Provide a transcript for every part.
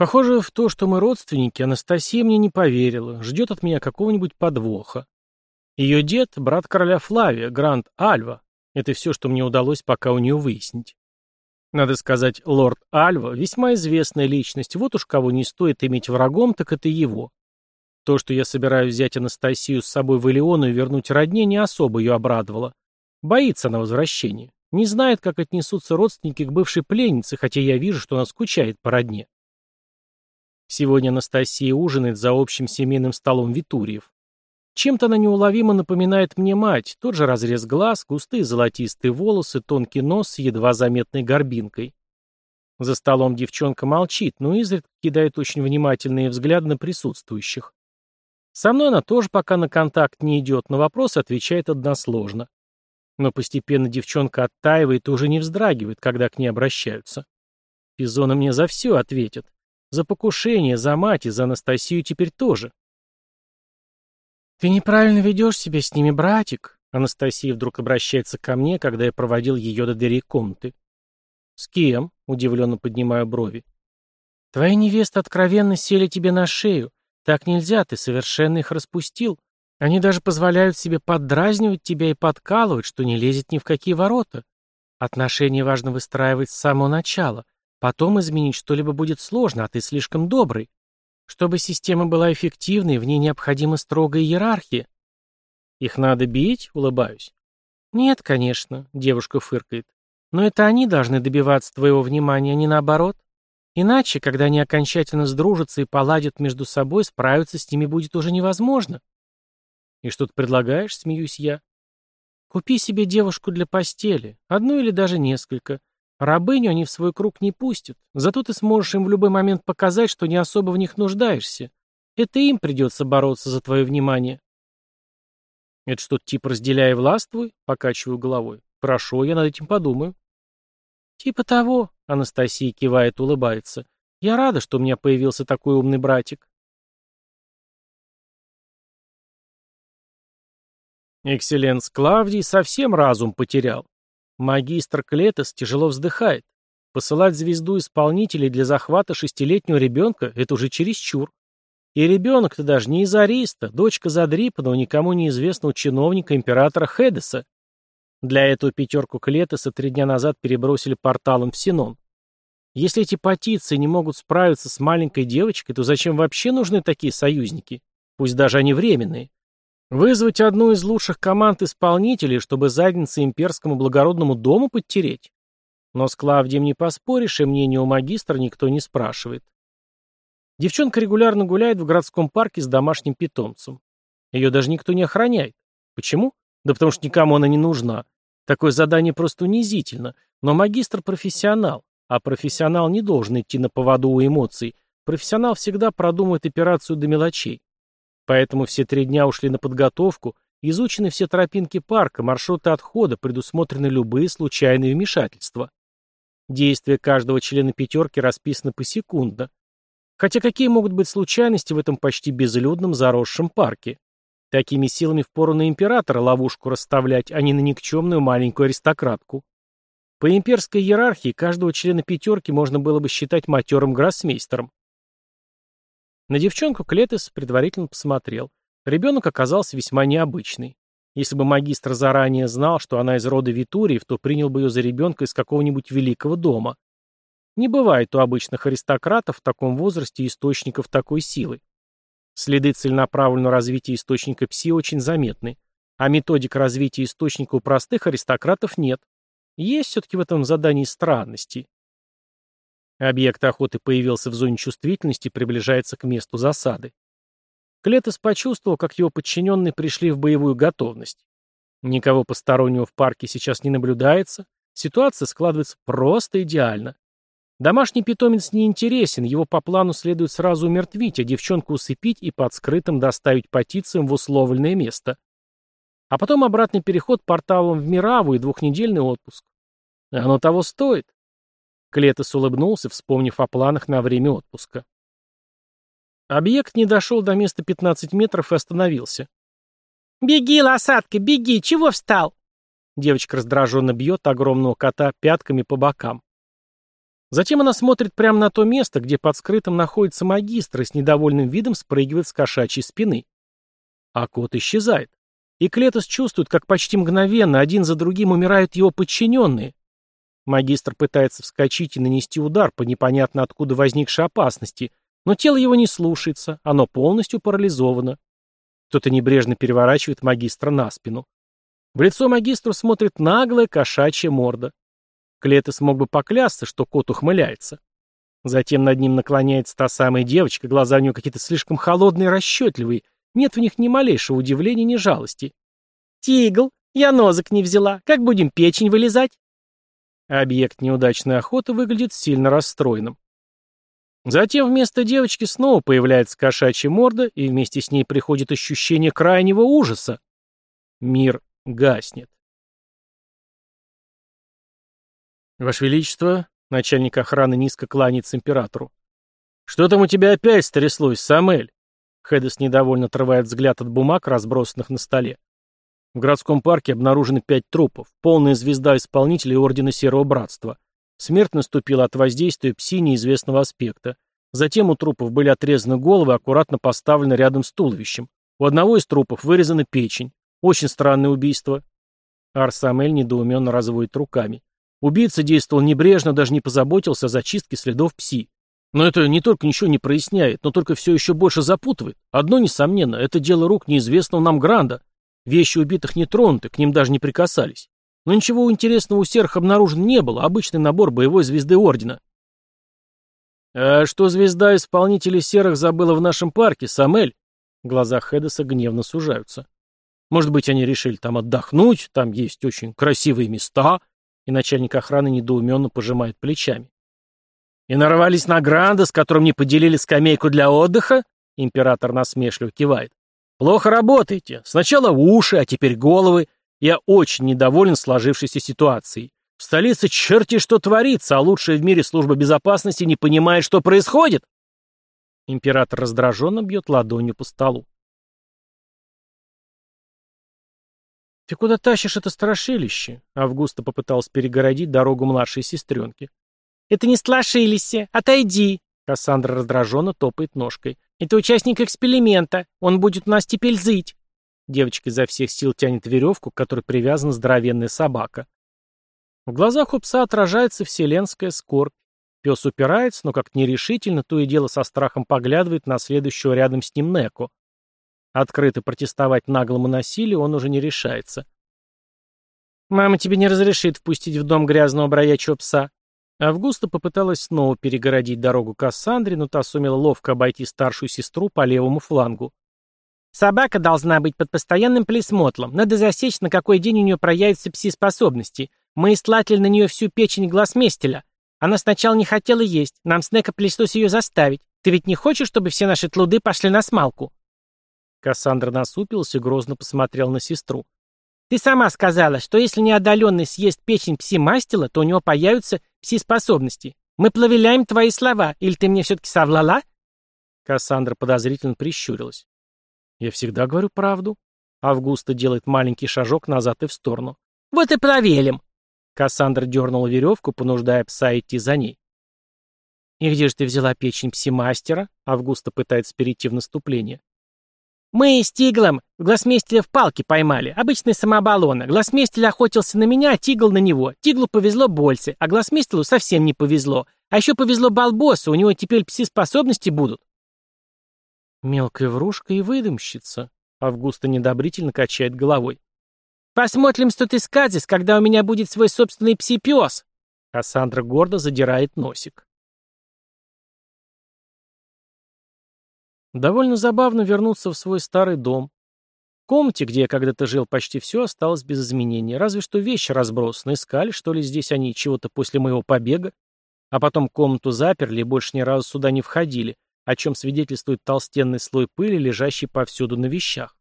Похоже, в то, что мы родственники, Анастасия мне не поверила, ждет от меня какого-нибудь подвоха. Ее дед — брат короля Флавия, Гранд Альва. Это все, что мне удалось пока у нее выяснить. Надо сказать, лорд Альва — весьма известная личность, вот уж кого не стоит иметь врагом, так это его. То, что я собираюсь взять Анастасию с собой в Илеону и вернуть родне, не особо ее обрадовало. Боится на возвращение. Не знает, как отнесутся родственники к бывшей пленнице, хотя я вижу, что она скучает по родне. Сегодня Анастасия ужинает за общим семейным столом Витуриев. Чем-то она неуловимо напоминает мне мать, тот же разрез глаз, густые золотистые волосы, тонкий нос с едва заметной горбинкой. За столом девчонка молчит, но изредка кидает очень внимательные взгляды на присутствующих. Со мной она тоже пока на контакт не идет, на вопрос отвечает односложно. Но постепенно девчонка оттаивает и уже не вздрагивает, когда к ней обращаются. Пизона мне за все ответит. За покушение, за мать и за Анастасию теперь тоже. «Ты неправильно ведешь себя с ними, братик», Анастасия вдруг обращается ко мне, когда я проводил ее до двери комнаты. «С кем?» — удивленно поднимаю брови. «Твои невесты откровенно сели тебе на шею. Так нельзя, ты совершенно их распустил. Они даже позволяют себе поддразнивать тебя и подкалывать, что не лезет ни в какие ворота. Отношения важно выстраивать с самого начала. Потом изменить что-либо будет сложно, а ты слишком добрый. Чтобы система была эффективной, в ней необходима строгая иерархия. Их надо бить, улыбаюсь. Нет, конечно, девушка фыркает. Но это они должны добиваться твоего внимания, а не наоборот. Иначе, когда они окончательно сдружатся и поладят между собой, справиться с ними будет уже невозможно. «И что ты предлагаешь?» — смеюсь я. «Купи себе девушку для постели, одну или даже несколько. Рабыню они в свой круг не пустят, зато ты сможешь им в любой момент показать, что не особо в них нуждаешься. Это им придется бороться за твое внимание». «Это что-то типа разделяй и властвуй?» — покачиваю головой. «Хорошо, я над этим подумаю». «Типа того», — Анастасия кивает, улыбается. «Я рада, что у меня появился такой умный братик». Экселленс Клавдий совсем разум потерял. Магистр Клетос тяжело вздыхает. Посылать звезду исполнителей для захвата шестилетнего ребенка — это уже чересчур. И ребенок-то даже не из Ариста, дочка задрипанного, никому неизвестного чиновника императора Хедеса. Для этого пятерку Клетоса три дня назад перебросили порталом в Синон. Если эти патиции не могут справиться с маленькой девочкой, то зачем вообще нужны такие союзники? Пусть даже они временные. Вызвать одну из лучших команд исполнителей, чтобы задницы имперскому благородному дому подтереть? Но с Клавдием не поспоришь, и мнение у магистра никто не спрашивает. Девчонка регулярно гуляет в городском парке с домашним питомцем. Ее даже никто не охраняет. Почему? Да потому что никому она не нужна. Такое задание просто унизительно. Но магистр профессионал, а профессионал не должен идти на поводу у эмоций. Профессионал всегда продумывает операцию до мелочей. Поэтому все три дня ушли на подготовку, изучены все тропинки парка, маршруты отхода, предусмотрены любые случайные вмешательства. Действия каждого члена пятерки расписаны посекундно. Хотя какие могут быть случайности в этом почти безлюдном заросшем парке? Такими силами впору на императора ловушку расставлять, а не на никчемную маленькую аристократку. По имперской иерархии каждого члена пятерки можно было бы считать матерым гроссмейстером. На девчонку Клетес предварительно посмотрел. Ребенок оказался весьма необычный. Если бы магистр заранее знал, что она из рода Витуриев, то принял бы ее за ребенка из какого-нибудь великого дома. Не бывает у обычных аристократов в таком возрасте источников такой силы. Следы целенаправленного развития источника пси очень заметны, а методик развития источника у простых аристократов нет. Есть все-таки в этом задании странности. Объект охоты появился в зоне чувствительности и приближается к месту засады. Клетос почувствовал, как его подчиненные пришли в боевую готовность. Никого постороннего в парке сейчас не наблюдается, ситуация складывается просто идеально. Домашний питомец не интересен, его по плану следует сразу умертвить, а девчонку усыпить и под скрытым доставить птицам в условленное место. А потом обратный переход порталом в Мираву и двухнедельный отпуск. Оно того стоит. Клетос улыбнулся, вспомнив о планах на время отпуска. Объект не дошел до места 15 метров и остановился. «Беги, лосатка, беги! Чего встал?» Девочка раздраженно бьет огромного кота пятками по бокам. Затем она смотрит прямо на то место, где под скрытым находится магистр и с недовольным видом спрыгивает с кошачьей спины. А кот исчезает. И Клетос чувствует, как почти мгновенно один за другим умирают его подчиненные. Магистр пытается вскочить и нанести удар по непонятно откуда возникшей опасности, но тело его не слушается, оно полностью парализовано. Кто-то небрежно переворачивает магистра на спину. В лицо магистру смотрит наглая кошачья морда. Клетос мог бы поклясться, что кот ухмыляется. Затем над ним наклоняется та самая девочка, глаза у нее какие-то слишком холодные и расчетливые, нет в них ни малейшего удивления, ни жалости. «Тигл, я нозок не взяла, как будем печень вылезать?» Объект неудачной охоты выглядит сильно расстроенным. Затем вместо девочки снова появляется кошачья морда, и вместе с ней приходит ощущение крайнего ужаса. Мир гаснет. «Ваше Величество», — начальник охраны низко кланяется императору. «Что там у тебя опять стряслось, Самель?» Хедес недовольно отрывает взгляд от бумаг, разбросанных на столе. В городском парке обнаружены пять трупов, полная звезда исполнителей Ордена Серого Братства. Смерть наступила от воздействия пси неизвестного аспекта. Затем у трупов были отрезаны головы, аккуратно поставлены рядом с туловищем. У одного из трупов вырезана печень. Очень странное убийство. Арсамель недоуменно разводит руками. Убийца действовал небрежно, даже не позаботился о зачистке следов пси. Но это не только ничего не проясняет, но только все еще больше запутывает. Одно несомненно, это дело рук неизвестного нам Гранда. Вещи убитых не тронуты, к ним даже не прикасались. Но ничего интересного у серых обнаружено не было, обычный набор боевой звезды Ордена. «А что звезда исполнителей серых забыла в нашем парке, Самель?» Глаза Хедеса гневно сужаются. «Может быть, они решили там отдохнуть, там есть очень красивые места?» И начальник охраны недоуменно пожимает плечами. «И нарвались на Гранда, с которым не поделили скамейку для отдыха?» Император насмешливо кивает. «Плохо работаете. Сначала уши, а теперь головы. Я очень недоволен сложившейся ситуацией. В столице черти что творится, а лучшая в мире служба безопасности не понимает, что происходит!» Император раздраженно бьет ладонью по столу. «Ты куда тащишь это страшилище?» Августа попыталась перегородить дорогу младшей сестренке. «Это не страшилище! Отойди!» Кассандра раздраженно топает ножкой. «Это участник эксперимента. Он будет у нас теперь зыть!» Девочка изо всех сил тянет веревку, к которой привязана здоровенная собака. В глазах у пса отражается вселенская скорбь. Пес упирается, но как нерешительно, то и дело со страхом поглядывает на следующего рядом с ним Неку. Открыто протестовать наглому насилию он уже не решается. «Мама тебе не разрешит впустить в дом грязного бродячего пса», Августа попыталась снова перегородить дорогу Кассандре, но та сумела ловко обойти старшую сестру по левому флангу. «Собака должна быть под постоянным присмотром. Надо засечь, на какой день у нее проявятся пси-способности. Мы истлатили на нее всю печень глазместеля. Она сначала не хотела есть. Нам с Нека пришлось ее заставить. Ты ведь не хочешь, чтобы все наши тлуды пошли на смалку?» Кассандра насупилась и грозно посмотрел на сестру. Ты сама сказала, что если неодоленный съест печень пси-мастила, то у него появятся пси-способности. Мы плавиляем твои слова, или ты мне все-таки совлала?» Кассандра подозрительно прищурилась. «Я всегда говорю правду». Августа делает маленький шажок назад и в сторону. «Вот и проверим!» Кассандра дернула веревку, понуждая пса идти за ней. «И где же ты взяла печень пси-мастера?» Августа пытается перейти в наступление. «Мы с Тиглом Глазместеля в палке поймали, обычный самооболона. Глазместель охотился на меня, а Тигл на него. Тиглу повезло больше, а Глазместелю совсем не повезло. А еще повезло Балбосу, у него теперь пси-способности будут». «Мелкая врушка и выдумщица», — Августа недобрительно качает головой. «Посмотрим, что ты скажешь, когда у меня будет свой собственный пси-пес». Кассандра гордо задирает носик. Довольно забавно вернуться в свой старый дом. В комнате, где я когда-то жил, почти все осталось без изменений, разве что вещи разбросаны, искали, что ли, здесь они чего-то после моего побега, а потом комнату заперли и больше ни разу сюда не входили, о чем свидетельствует толстенный слой пыли, лежащий повсюду на вещах.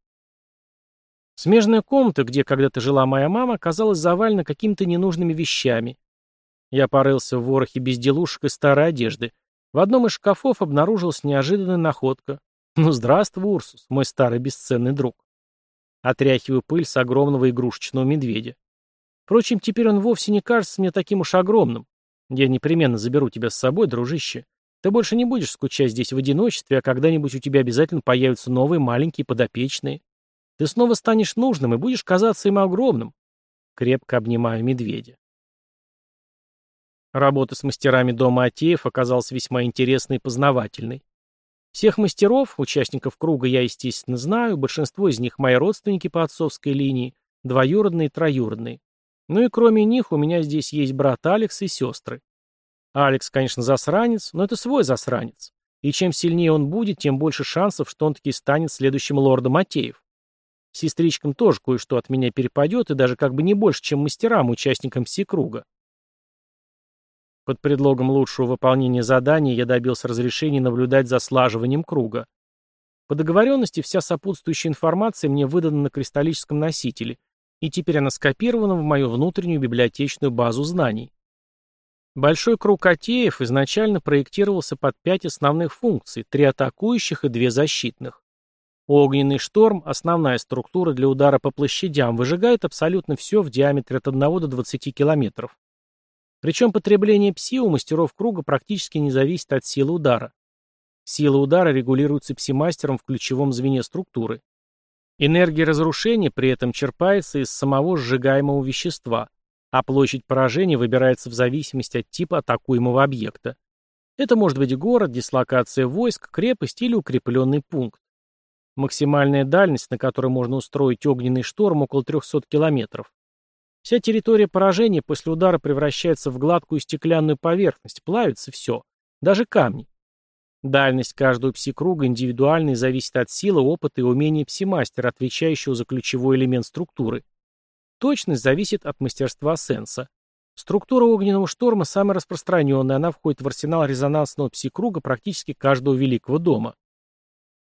Смежная комната, где когда-то жила моя мама, оказалась завалена какими-то ненужными вещами. Я порылся в ворохе безделушек и старой одежды, в одном из шкафов обнаружилась неожиданная находка. Ну, здравствуй, Урсус, мой старый бесценный друг. Отряхиваю пыль с огромного игрушечного медведя. Впрочем, теперь он вовсе не кажется мне таким уж огромным. Я непременно заберу тебя с собой, дружище. Ты больше не будешь скучать здесь в одиночестве, а когда-нибудь у тебя обязательно появятся новые маленькие подопечные. Ты снова станешь нужным и будешь казаться им огромным. Крепко обнимаю медведя. Работа с мастерами дома Атеев оказалась весьма интересной и познавательной. Всех мастеров, участников круга я, естественно, знаю, большинство из них мои родственники по отцовской линии, двоюродные и троюродные. Ну и кроме них у меня здесь есть брат Алекс и сестры. Алекс, конечно, засранец, но это свой засранец. И чем сильнее он будет, тем больше шансов, что он таки станет следующим лордом Атеев. Сестричкам тоже кое-что от меня перепадет, и даже как бы не больше, чем мастерам, участникам Си-круга. Под предлогом лучшего выполнения задания я добился разрешения наблюдать за слаживанием круга. По договоренности вся сопутствующая информация мне выдана на кристаллическом носителе, и теперь она скопирована в мою внутреннюю библиотечную базу знаний. Большой круг Атеев изначально проектировался под пять основных функций, три атакующих и две защитных. Огненный шторм, основная структура для удара по площадям, выжигает абсолютно все в диаметре от 1 до 20 километров. Причем потребление пси у мастеров круга практически не зависит от силы удара. Сила удара регулируется пси-мастером в ключевом звене структуры. Энергия разрушения при этом черпается из самого сжигаемого вещества, а площадь поражения выбирается в зависимости от типа атакуемого объекта. Это может быть город, дислокация войск, крепость или укрепленный пункт. Максимальная дальность, на которой можно устроить огненный шторм, около 300 километров. Вся территория поражения после удара превращается в гладкую стеклянную поверхность, плавится все, даже камни. Дальность каждого пси-круга индивидуальна и зависит от силы, опыта и умения пси-мастера, отвечающего за ключевой элемент структуры. Точность зависит от мастерства сенса. Структура огненного шторма самая распространенная, она входит в арсенал резонансного пси-круга практически каждого великого дома.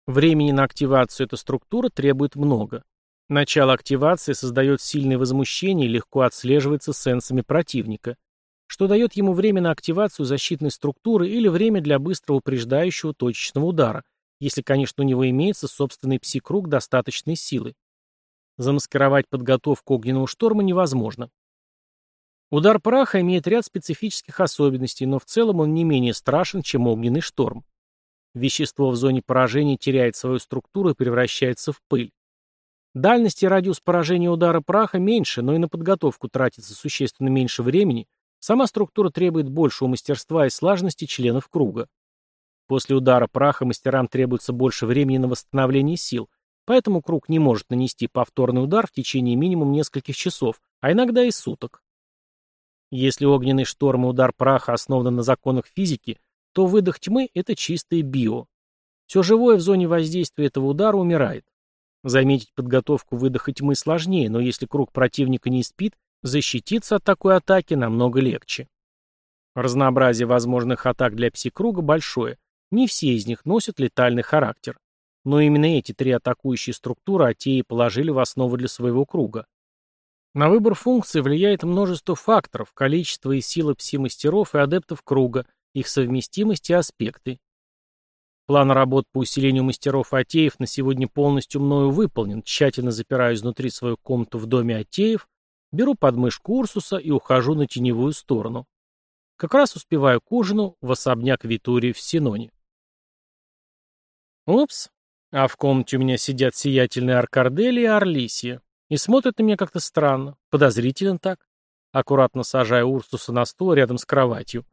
Времени на активацию этой структуры требует много. Начало активации создает сильное возмущение и легко отслеживается сенсами противника, что дает ему время на активацию защитной структуры или время для быстрого упреждающего точечного удара, если, конечно, у него имеется собственный пси-круг достаточной силы. Замаскировать подготовку огненного шторма невозможно. Удар праха имеет ряд специфических особенностей, но в целом он не менее страшен, чем огненный шторм. Вещество в зоне поражения теряет свою структуру и превращается в пыль. Дальность и радиус поражения удара праха меньше, но и на подготовку тратится существенно меньше времени, сама структура требует большего мастерства и слаженности членов круга. После удара праха мастерам требуется больше времени на восстановление сил, поэтому круг не может нанести повторный удар в течение минимум нескольких часов, а иногда и суток. Если огненный шторм и удар праха основаны на законах физики, то выдох тьмы – это чистое био. Все живое в зоне воздействия этого удара умирает. Заметить подготовку выдоха тьмы сложнее, но если круг противника не спит, защититься от такой атаки намного легче. Разнообразие возможных атак для пси-круга большое. Не все из них носят летальный характер. Но именно эти три атакующие структуры Атеи положили в основу для своего круга. На выбор функций влияет множество факторов, количество и сила пси-мастеров и адептов круга, их совместимость и аспекты. План работ по усилению мастеров Атеев на сегодня полностью мною выполнен, тщательно запираю изнутри свою комнату в доме Атеев, беру подмышку Урсуса и ухожу на теневую сторону. Как раз успеваю к ужину в особняк Витурии в Синоне. Упс, а в комнате у меня сидят сиятельные Аркардели и Орлисия. И смотрят на меня как-то странно, подозрительно так. Аккуратно сажая Урсуса на стол рядом с кроватью.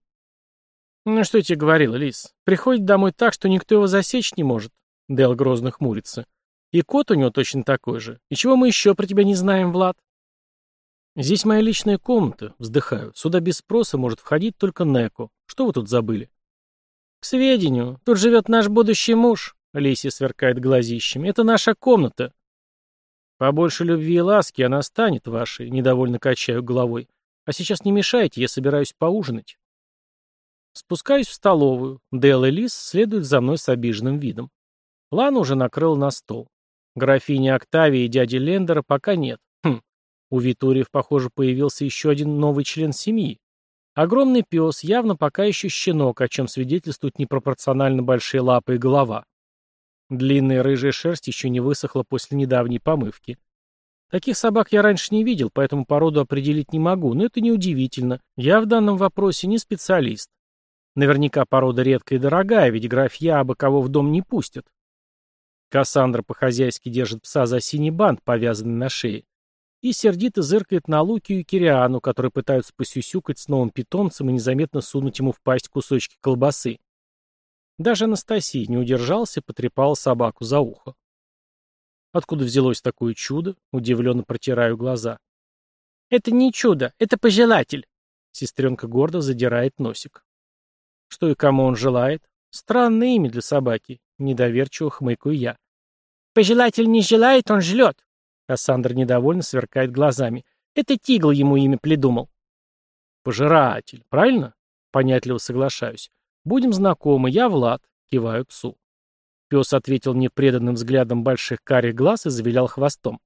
«Ну что я тебе говорил, Лис? Приходит домой так, что никто его засечь не может». Дэл грозно хмурится. «И кот у него точно такой же. И чего мы еще про тебя не знаем, Влад?» «Здесь моя личная комната», — вздыхаю. «Сюда без спроса может входить только Неко. Что вы тут забыли?» «К сведению, тут живет наш будущий муж», — Лисия сверкает глазищами. «Это наша комната». «Побольше любви и ласки она станет вашей», — недовольно качаю головой. «А сейчас не мешайте, я собираюсь поужинать». Спускаюсь в столовую. Дэл и Лис следуют за мной с обиженным видом. Лана уже накрыл на стол. Графини Октавии и дяди Лендера пока нет. Хм. У Витуриев, похоже, появился еще один новый член семьи. Огромный пес, явно пока еще щенок, о чем свидетельствуют непропорционально большие лапы и голова. Длинная рыжая шерсть еще не высохла после недавней помывки. Таких собак я раньше не видел, поэтому породу определить не могу, но это не удивительно. Я в данном вопросе не специалист. Наверняка порода редкая и дорогая, ведь графья абы кого в дом не пустят. Кассандра по-хозяйски держит пса за синий бант, повязанный на шее, и сердито зыркает на Лукию и Кириану, которые пытаются посюсюкать с новым питомцем и незаметно сунуть ему в пасть кусочки колбасы. Даже Анастасия не удержался и потрепала собаку за ухо. Откуда взялось такое чудо? Удивленно протираю глаза. Это не чудо, это пожелатель. Сестренка гордо задирает носик. Что и кому он желает? Странное имя для собаки. Недоверчиво хмыкаю я. Пожелатель не желает, он жлет. Кассандра недовольно сверкает глазами. Это Тигл ему имя придумал. Пожиратель, правильно? Понятливо соглашаюсь. Будем знакомы, я Влад. Киваю псу. Пес ответил мне преданным взглядом больших карих глаз и завилял хвостом.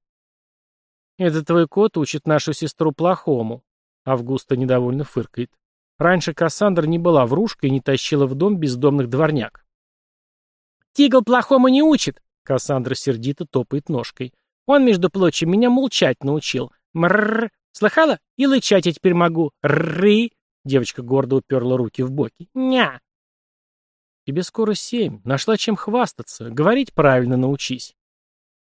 «Это твой кот учит нашу сестру плохому», — Августа недовольно фыркает. Раньше Кассандра не была врушкой и не тащила в дом бездомных дворняк. «Тигл плохому не учит», — Кассандра сердито топает ножкой. «Он, между прочим, меня молчать научил. Мрррр. Слыхала? И лычать я теперь могу. Ры. Девочка гордо уперла руки в боки. Ня. Тебе скоро семь. Нашла чем хвастаться. Говорить правильно научись.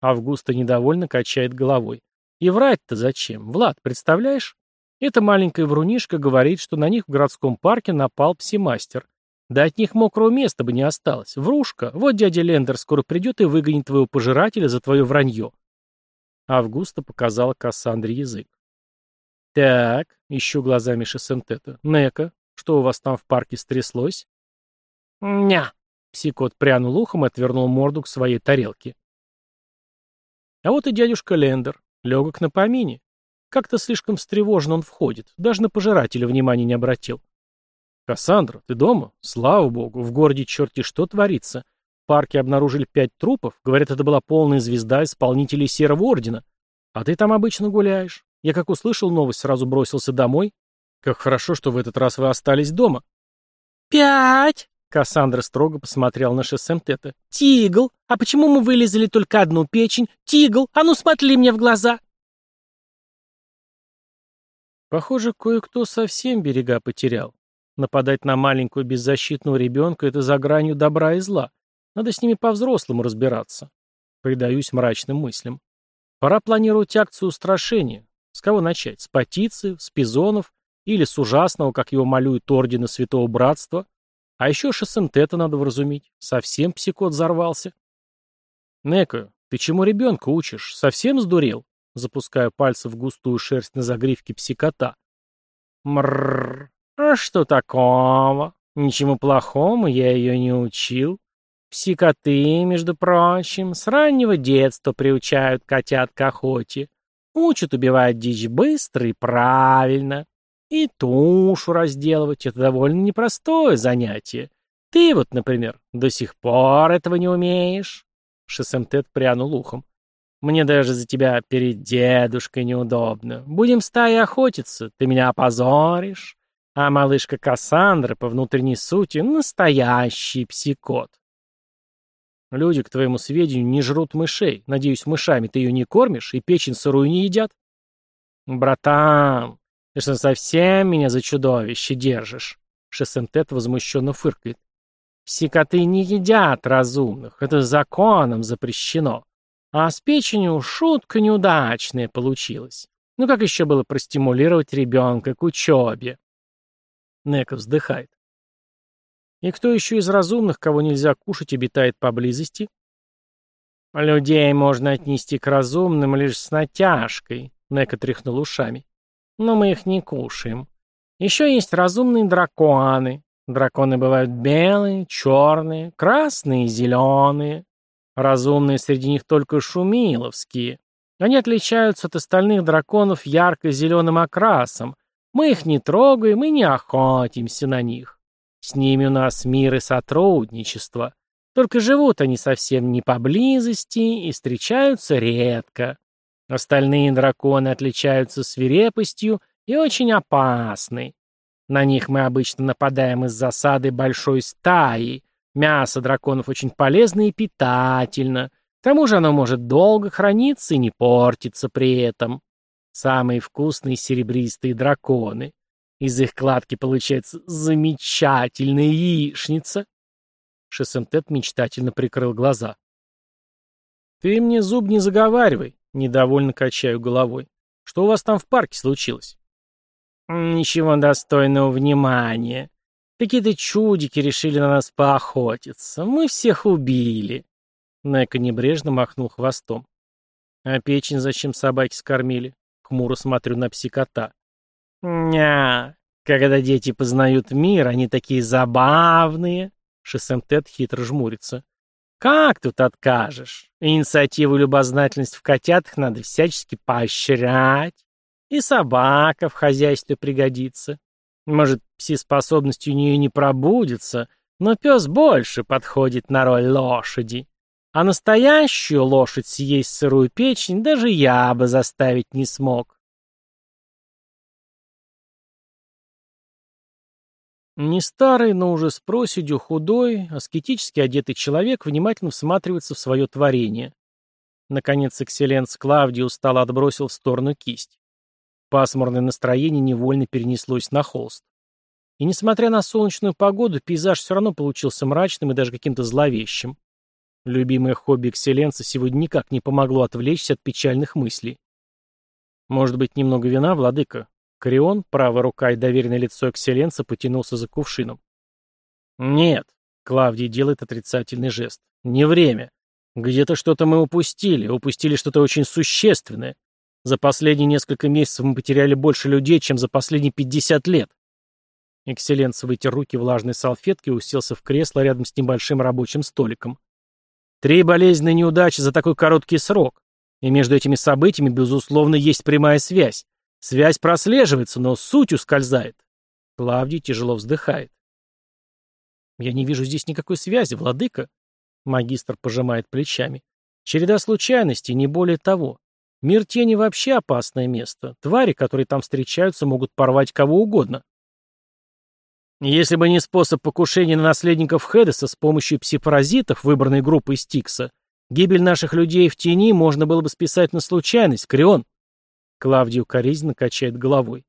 Августа недовольно качает головой. И врать-то зачем? Влад, представляешь? Эта маленькая врунишка говорит, что на них в городском парке напал псимастер. Да от них мокрого места бы не осталось. Врушка, вот дядя Лендер скоро придет и выгонит твоего пожирателя за твое вранье. Августа показала Кассандре язык. Так, ищу глазами Шесентета. Нека, что у вас там в парке стряслось? «Ня!» — псикот прянул ухом и отвернул морду к своей тарелке. А вот и дядюшка Лендер, легок на помине. Как-то слишком встревожен он входит, даже на пожирателя внимания не обратил. «Кассандра, ты дома? Слава богу, в городе черти что творится. В парке обнаружили пять трупов, говорят, это была полная звезда исполнителей Серого Ордена. А ты там обычно гуляешь. Я как услышал новость, сразу бросился домой. Как хорошо, что в этот раз вы остались дома». «Пять!» Кассандра строго посмотрел на Шессемтета. «Тигл! А почему мы вылезали только одну печень? Тигл! А ну смотри мне в глаза!» Похоже, кое-кто совсем берега потерял. Нападать на маленькую беззащитную ребенка — это за гранью добра и зла. Надо с ними по-взрослому разбираться. Предаюсь мрачным мыслям. Пора планировать акцию устрашения. С кого начать? С патицы, с пизонов или с ужасного, как его малюют ордена Святого Братства? А еще Шессентета надо вразумить. Совсем психот взорвался. Неко, ты чему ребенка учишь? Совсем сдурел? Запуская пальцы в густую шерсть на загривке псикота. Мрррр. А что такого? Ничему плохому я ее не учил. Псикоты, между прочим, с раннего детства приучают котят к охоте. Учат убивать дичь быстро и правильно. И тушу разделывать — это довольно непростое занятие. Ты вот, например, до сих пор этого не умеешь. Шесемтет прянул ухом. Мне даже за тебя перед дедушкой неудобно. Будем стаей охотиться, ты меня опозоришь. А малышка Кассандра по внутренней сути настоящий псикот. Люди, к твоему сведению, не жрут мышей. Надеюсь, мышами ты ее не кормишь и печень сырую не едят? Братан, ты что, совсем меня за чудовище держишь? Шесентет возмущенно фыркает. Все коты не едят разумных, это законом запрещено. А с печенью шутка неудачная получилась. Ну как еще было простимулировать ребенка к учебе? Нека вздыхает. И кто еще из разумных, кого нельзя кушать, обитает поблизости? Людей можно отнести к разумным лишь с натяжкой, Нека тряхнул ушами но мы их не кушаем. Еще есть разумные драконы. Драконы бывают белые, черные, красные зеленые. Разумные среди них только шумиловские. Они отличаются от остальных драконов ярко-зеленым окрасом. Мы их не трогаем и не охотимся на них. С ними у нас мир и сотрудничество. Только живут они совсем не поблизости и встречаются редко. Остальные драконы отличаются свирепостью и очень опасны. На них мы обычно нападаем из засады большой стаи. Мясо драконов очень полезно и питательно. К тому же оно может долго храниться и не портиться при этом. Самые вкусные серебристые драконы. Из их кладки получается замечательная яичница. Шесемтет мечтательно прикрыл глаза. «Ты мне зуб не заговаривай», — недовольно качаю головой. «Что у вас там в парке случилось?» «Ничего достойного внимания. Какие-то чудики решили на нас поохотиться. Мы всех убили». Нека небрежно махнул хвостом. «А печень зачем собаки скормили?» Хмуро смотрю на псикота. «Ня, когда дети познают мир, они такие забавные!» Шесемтет хитро жмурится. «Как тут откажешь? Инициативу и любознательность в котятах надо всячески поощрять. И собака в хозяйстве пригодится. Может, пси-способность у нее не пробудется, но пес больше подходит на роль лошади. А настоящую лошадь съесть сырую печень даже я бы заставить не смог. Не старый, но уже с проседью, худой, аскетически одетый человек внимательно всматривается в свое творение. Наконец, экселленс Клавдий устало отбросил в сторону кисть. Пасмурное настроение невольно перенеслось на холст. И несмотря на солнечную погоду, пейзаж все равно получился мрачным и даже каким-то зловещим. Любимое хобби экселленца сегодня никак не помогло отвлечься от печальных мыслей. Может быть, немного вина, владыка? Корион, правая рука и доверенное лицо экселленца потянулся за кувшином. Нет, Клавдий делает отрицательный жест. Не время. Где-то что-то мы упустили, упустили что-то очень существенное. За последние несколько месяцев мы потеряли больше людей, чем за последние пятьдесят лет. Экселленц вытер руки влажной салфеткой и уселся в кресло рядом с небольшим рабочим столиком. Три болезненные неудачи за такой короткий срок. И между этими событиями, безусловно, есть прямая связь. Связь прослеживается, но суть ускользает. Клавдий тяжело вздыхает. «Я не вижу здесь никакой связи, владыка», — магистр пожимает плечами. «Череда случайностей, не более того. Мир тени вообще опасное место. Твари, которые там встречаются, могут порвать кого угодно. Если бы не способ покушения на наследников Хедеса с помощью псипаразитов, выбранной группой Стикса, гибель наших людей в тени можно было бы списать на случайность, Крион. Клавдию коризненно качает головой.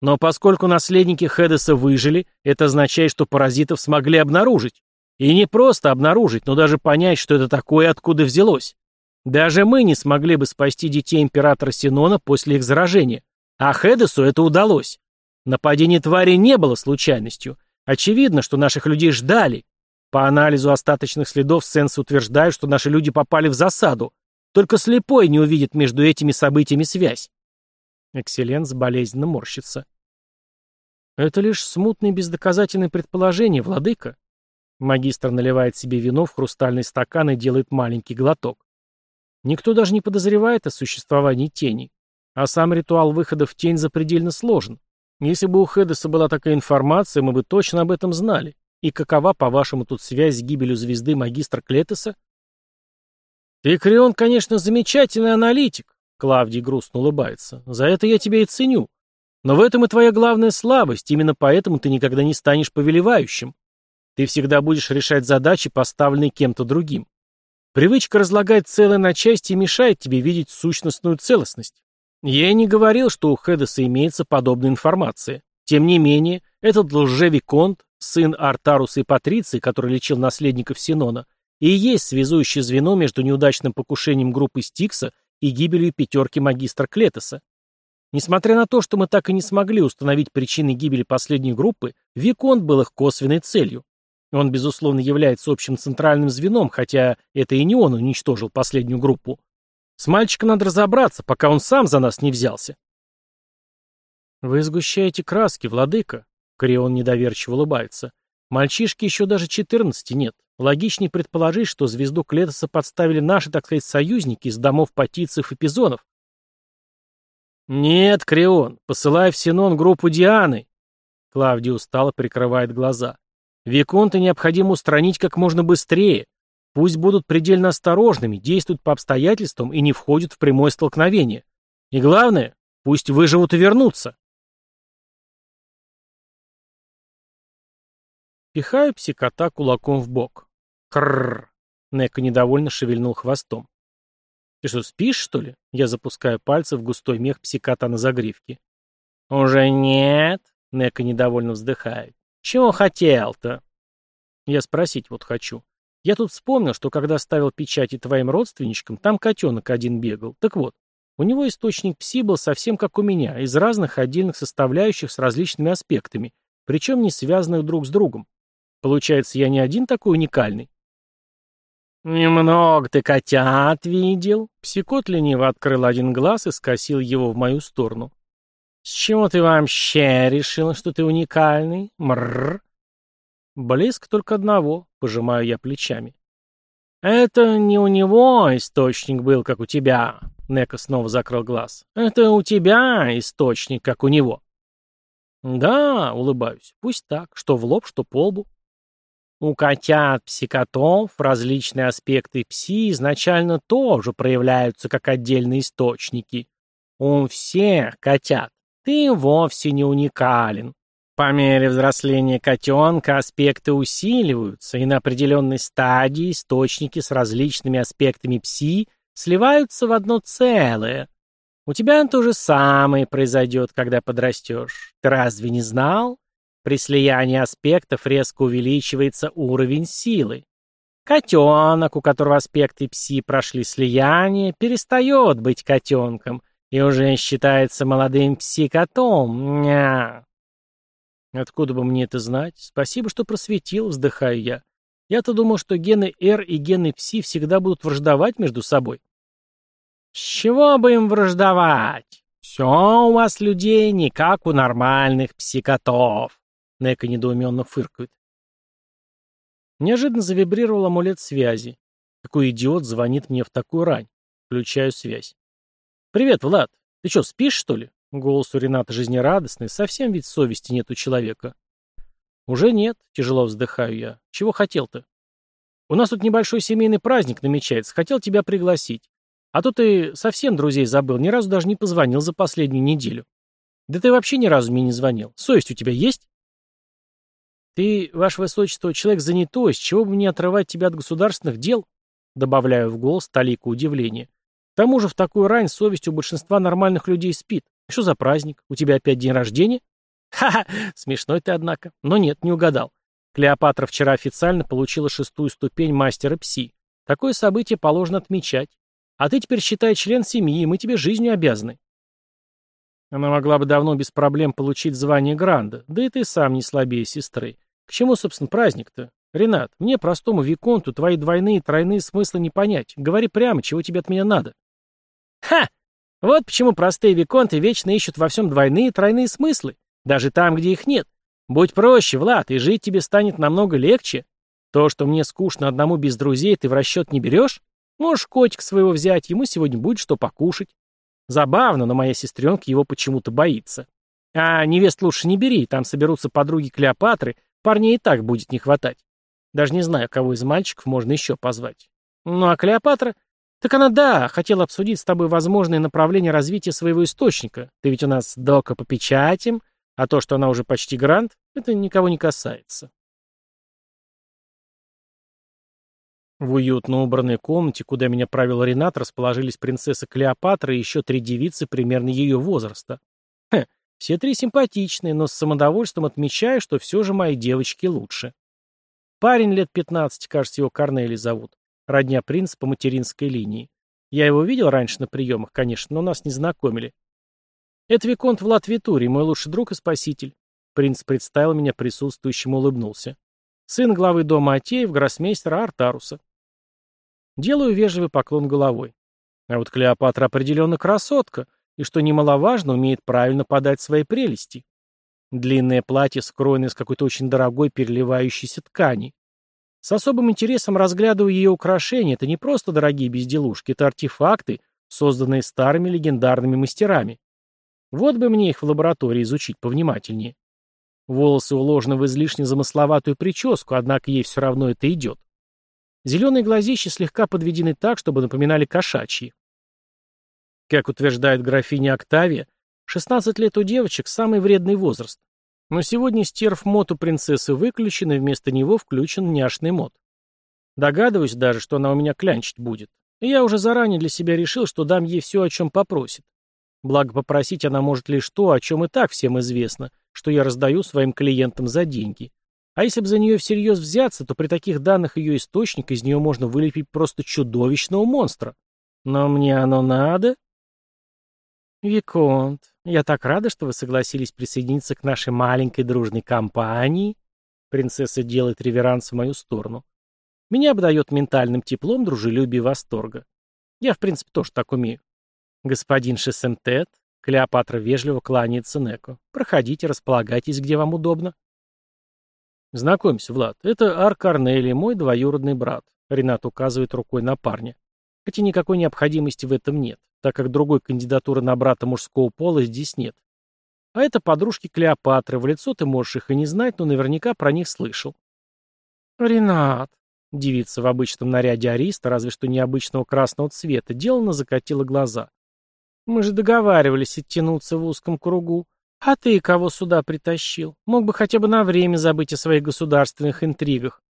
Но поскольку наследники Хедеса выжили, это означает, что паразитов смогли обнаружить. И не просто обнаружить, но даже понять, что это такое откуда взялось. Даже мы не смогли бы спасти детей императора Синона после их заражения. А Хедесу это удалось. Нападение твари не было случайностью. Очевидно, что наших людей ждали. По анализу остаточных следов Сенс утверждают, что наши люди попали в засаду. Только слепой не увидит между этими событиями связь. Экселленс болезненно морщится. Это лишь смутные бездоказательные предположения, владыка. Магистр наливает себе вино в хрустальный стакан и делает маленький глоток. Никто даже не подозревает о существовании тени. А сам ритуал выхода в тень запредельно сложен. Если бы у Хедеса была такая информация, мы бы точно об этом знали. И какова, по-вашему, тут связь с гибелью звезды магистра Клетеса? Ты, Крион, конечно, замечательный аналитик, Клавдий грустно улыбается. За это я тебя и ценю. Но в этом и твоя главная слабость, именно поэтому ты никогда не станешь повелевающим. Ты всегда будешь решать задачи, поставленные кем-то другим. Привычка разлагать целое на части мешает тебе видеть сущностную целостность. Я и не говорил, что у Хедеса имеется подобная информация. Тем не менее, этот лжевиконт, сын Артаруса и Патриции, который лечил наследников Синона, и есть связующее звено между неудачным покушением группы Стикса и гибелью пятерки магистра Клетоса. Несмотря на то, что мы так и не смогли установить причины гибели последней группы, Виконт был их косвенной целью. Он, безусловно, является общим центральным звеном, хотя это и не он уничтожил последнюю группу. С мальчиком надо разобраться, пока он сам за нас не взялся. Вы сгущаете краски, владыка. Корион недоверчиво улыбается. Мальчишки еще даже четырнадцати нет. Логичнее предположить, что звезду Клетоса подставили наши, так сказать, союзники из домов Патицев и Пизонов. Нет, Крион, посылай в Синон группу Дианы. Клавдий устало прикрывает глаза. Виконта необходимо устранить как можно быстрее. Пусть будут предельно осторожными, действуют по обстоятельствам и не входят в прямое столкновение. И главное, пусть выживут и вернутся. Пихаю псикота кулаком в бок. Крррр. Нека недовольно шевельнул хвостом. «Ты что, спишь, что ли?» Я запускаю пальцы в густой мех псикота на загривке. «Уже нет?» — Нека недовольно вздыхает. «Чего хотел-то?» Я спросить вот хочу. Я тут вспомнил, что когда ставил печати твоим родственничкам, там котенок один бегал. Так вот, у него источник пси был совсем как у меня, из разных отдельных составляющих с различными аспектами, причем не связанных друг с другом. Получается, я не один такой уникальный. «Немного ты котят видел?» Псикот лениво открыл один глаз и скосил его в мою сторону. «С чего ты вообще решил, что ты уникальный? Мрррр!» «Блеск только одного», — пожимаю я плечами. «Это не у него источник был, как у тебя», — Нека снова закрыл глаз. «Это у тебя источник, как у него». «Да», — улыбаюсь, — «пусть так, что в лоб, что по лбу». У котят, псикотов различные аспекты пси изначально тоже проявляются как отдельные источники. У всех котят ты вовсе не уникален. По мере взросления котенка аспекты усиливаются, и на определенной стадии источники с различными аспектами пси сливаются в одно целое. У тебя то же самое произойдет, когда подрастешь. Ты разве не знал? При слиянии аспектов резко увеличивается уровень силы. Котенок, у которого аспекты пси прошли слияние, перестает быть котенком и уже считается молодым пси-котом. Ня. Откуда бы мне это знать? Спасибо, что просветил, вздыхаю я. Я-то думал, что гены R и гены Пси всегда будут враждовать между собой. С чего бы им враждовать? Все у вас людей не как у нормальных псикотов. Нека недоуменно фыркает. Неожиданно завибрировал амулет связи. Какой идиот звонит мне в такую рань? Включаю связь. «Привет, Влад. Ты что, спишь, что ли?» Голос у Рената жизнерадостный, совсем ведь совести нет у человека. «Уже нет», — тяжело вздыхаю я. «Чего хотел-то?» «У нас тут небольшой семейный праздник намечается. Хотел тебя пригласить. А то ты совсем друзей забыл, ни разу даже не позвонил за последнюю неделю. Да ты вообще ни разу мне не звонил. Совесть у тебя есть?» «Ты, ваше высочество, человек занятой, с чего бы мне отрывать тебя от государственных дел?» Добавляю в голос талику удивления. К тому же в такую рань совесть у большинства нормальных людей спит. Что за праздник? У тебя опять день рождения? Ха-ха, смешной ты, однако. Но нет, не угадал. Клеопатра вчера официально получила шестую ступень мастера Пси. Такое событие положено отмечать. А ты теперь считай член семьи, и мы тебе жизнью обязаны. Она могла бы давно без проблем получить звание Гранда, да и ты сам не слабее сестры. К чему, собственно, праздник-то? Ренат, мне, простому виконту, твои двойные и тройные смыслы не понять. Говори прямо, чего тебе от меня надо. Ха! Вот почему простые виконты вечно ищут во всем двойные и тройные смыслы, даже там, где их нет. Будь проще, Влад, и жить тебе станет намного легче. То, что мне скучно одному без друзей, ты в расчет не берешь? Можешь котик своего взять, ему сегодня будет что покушать. Забавно, но моя сестренка его почему-то боится. А невест лучше не бери, там соберутся подруги Клеопатры, парней и так будет не хватать. Даже не знаю, кого из мальчиков можно еще позвать. Ну а Клеопатра? Так она, да, хотела обсудить с тобой возможные направления развития своего источника. Ты ведь у нас дока по печатям, а то, что она уже почти грант, это никого не касается. В уютно убранной комнате, куда меня провел Ренат, расположились принцесса Клеопатра и еще три девицы примерно ее возраста. Хе, все три симпатичные, но с самодовольством отмечаю, что все же мои девочки лучше. Парень лет 15, кажется, его Корнелий зовут. Родня принца по материнской линии. Я его видел раньше на приемах, конечно, но нас не знакомили. Это Виконт Влад Витурий, мой лучший друг и спаситель. Принц представил меня присутствующим улыбнулся. Сын главы дома Атеев, гроссмейстера Артаруса. Делаю вежливый поклон головой. А вот Клеопатра определенно красотка, и, что немаловажно, умеет правильно подать свои прелести. Длинное платье скроено из какой-то очень дорогой переливающейся ткани. С особым интересом разглядываю ее украшения. Это не просто дорогие безделушки, это артефакты, созданные старыми легендарными мастерами. Вот бы мне их в лаборатории изучить повнимательнее. Волосы уложены в излишне замысловатую прическу, однако ей все равно это идет. Зеленые глазища слегка подведены так, чтобы напоминали кошачьи. Как утверждает графиня Октавия, 16 лет у девочек – самый вредный возраст. Но сегодня стерв мод у принцессы выключен, и вместо него включен няшный мод. Догадываюсь даже, что она у меня клянчить будет. И я уже заранее для себя решил, что дам ей все, о чем попросит. Благо попросить она может лишь то, о чем и так всем известно, что я раздаю своим клиентам за деньги. А если бы за нее всерьез взяться, то при таких данных ее источника из нее можно вылепить просто чудовищного монстра. Но мне оно надо? Виконт, я так рада, что вы согласились присоединиться к нашей маленькой дружной компании. Принцесса делает реверанс в мою сторону. Меня обдает ментальным теплом, дружелюбия и восторга. Я, в принципе, тоже так умею. Господин Шесентет, Клеопатра вежливо кланяется Неко. Проходите, располагайтесь, где вам удобно. Знакомься, Влад, это Ар Корнелий, мой двоюродный брат. Ренат указывает рукой на парня. Хотя никакой необходимости в этом нет, так как другой кандидатуры на брата мужского пола здесь нет. А это подружки Клеопатры, в лицо ты можешь их и не знать, но наверняка про них слышал. Ренат, девица в обычном наряде ариста, разве что необычного красного цвета, деланно закатила глаза. Мы же договаривались оттянуться в узком кругу. А ты кого сюда притащил? Мог бы хотя бы на время забыть о своих государственных интригах.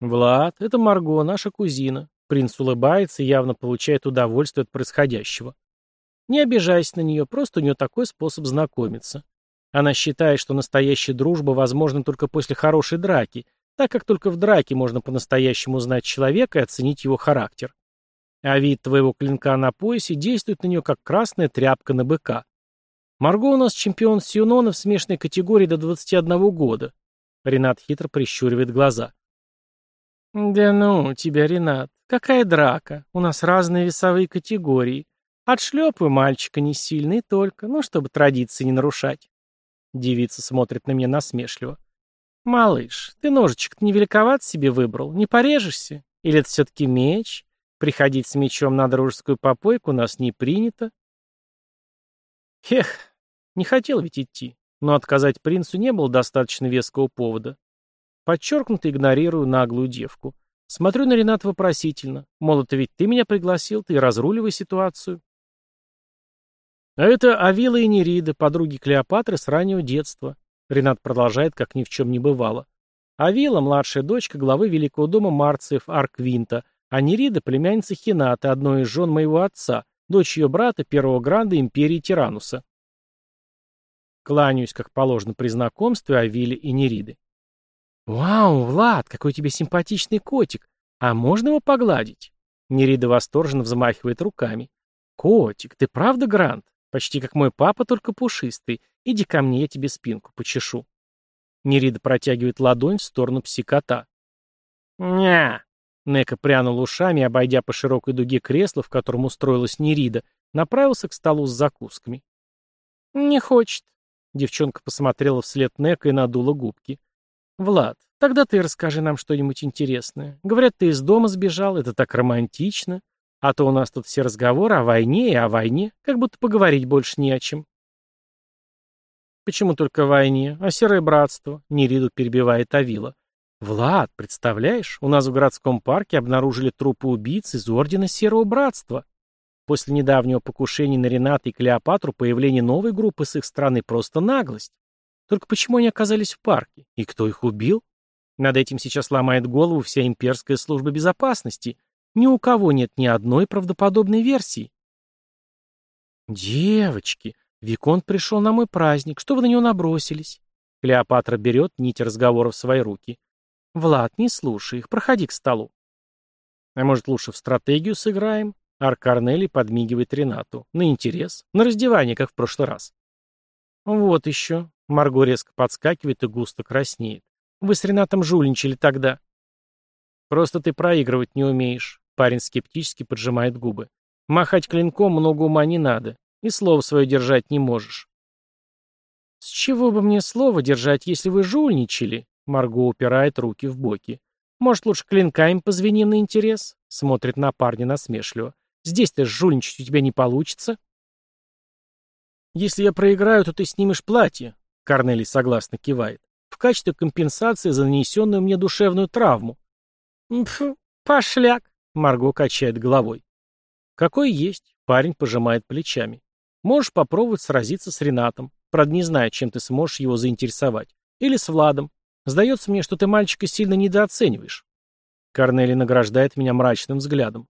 Влад, это Марго, наша кузина. Принц улыбается и явно получает удовольствие от происходящего. Не обижайся на нее, просто у нее такой способ знакомиться. Она считает, что настоящая дружба возможна только после хорошей драки, так как только в драке можно по-настоящему узнать человека и оценить его характер. А вид твоего клинка на поясе действует на нее, как красная тряпка на быка. Марго у нас чемпион Сионона в смешанной категории до 21 года. Ренат хитро прищуривает глаза. Да ну, тебя, Ренат, какая драка? У нас разные весовые категории. Отшлепаю мальчика не сильно только, ну, чтобы традиции не нарушать. Девица смотрит на меня насмешливо. «Малыш, ты ножичек-то не великоват себе выбрал, не порежешься? Или это все-таки меч? Приходить с мечом на дружескую попойку у нас не принято. Хех, не хотел ведь идти, но отказать принцу не было достаточно веского повода. Подчеркнуто игнорирую наглую девку. Смотрю на Рената вопросительно. Мол, это ведь ты меня пригласил, ты разруливай ситуацию. А это Авила и Нерида, подруги Клеопатры с раннего детства. Ренат продолжает, как ни в чем не бывало. Авила – младшая дочка главы Великого дома Марциев Арквинта – а Нерида – племянница Хината, одной из жен моего отца, дочь ее брата, первого гранда империи Тирануса. Кланяюсь, как положено при знакомстве Авили и Нериды. «Вау, Влад, какой у тебя симпатичный котик! А можно его погладить?» Нерида восторженно взмахивает руками. «Котик, ты правда грант? Почти как мой папа, только пушистый. Иди ко мне, я тебе спинку почешу». Нерида протягивает ладонь в сторону пси-кота. «Ня!» Нека прянул ушами, обойдя по широкой дуге кресло, в котором устроилась Нерида, направился к столу с закусками. «Не хочет». Девчонка посмотрела вслед Нека и надула губки. «Влад, тогда ты расскажи нам что-нибудь интересное. Говорят, ты из дома сбежал, это так романтично. А то у нас тут все разговоры о войне и о войне, как будто поговорить больше не о чем». «Почему только о войне? А серое братство?» — Нериду перебивает Авила. «Влад, представляешь, у нас в городском парке обнаружили трупы убийц из Ордена Серого Братства. После недавнего покушения на Рената и Клеопатру появление новой группы с их стороны просто наглость. Только почему они оказались в парке? И кто их убил? Над этим сейчас ломает голову вся имперская служба безопасности. Ни у кого нет ни одной правдоподобной версии. «Девочки, Виконт пришел на мой праздник. Что вы на него набросились?» Клеопатра берет нить разговора в свои руки. «Влад, не слушай их, проходи к столу». «А может, лучше в стратегию сыграем?» Ар Корнелий подмигивает Ренату. «На интерес. На раздевание, как в прошлый раз». «Вот еще». Марго резко подскакивает и густо краснеет. «Вы с Ренатом жульничали тогда». «Просто ты проигрывать не умеешь», — парень скептически поджимает губы. «Махать клинком много ума не надо, и слово свое держать не можешь». «С чего бы мне слово держать, если вы жульничали?» Марго упирает руки в боки. «Может, лучше клинками позвеним на интерес?» Смотрит на парня насмешливо. «Здесь-то жульничать у тебя не получится». «Если я проиграю, то ты снимешь платье», — Корнелий согласно кивает, «в качестве компенсации за нанесенную мне душевную травму». «Пф, пошляк», — Марго качает головой. «Какой есть», — парень пожимает плечами. «Можешь попробовать сразиться с Ренатом. Правда, не знаю, чем ты сможешь его заинтересовать. Или с Владом. Сдается мне, что ты мальчика сильно недооцениваешь. Корнели награждает меня мрачным взглядом.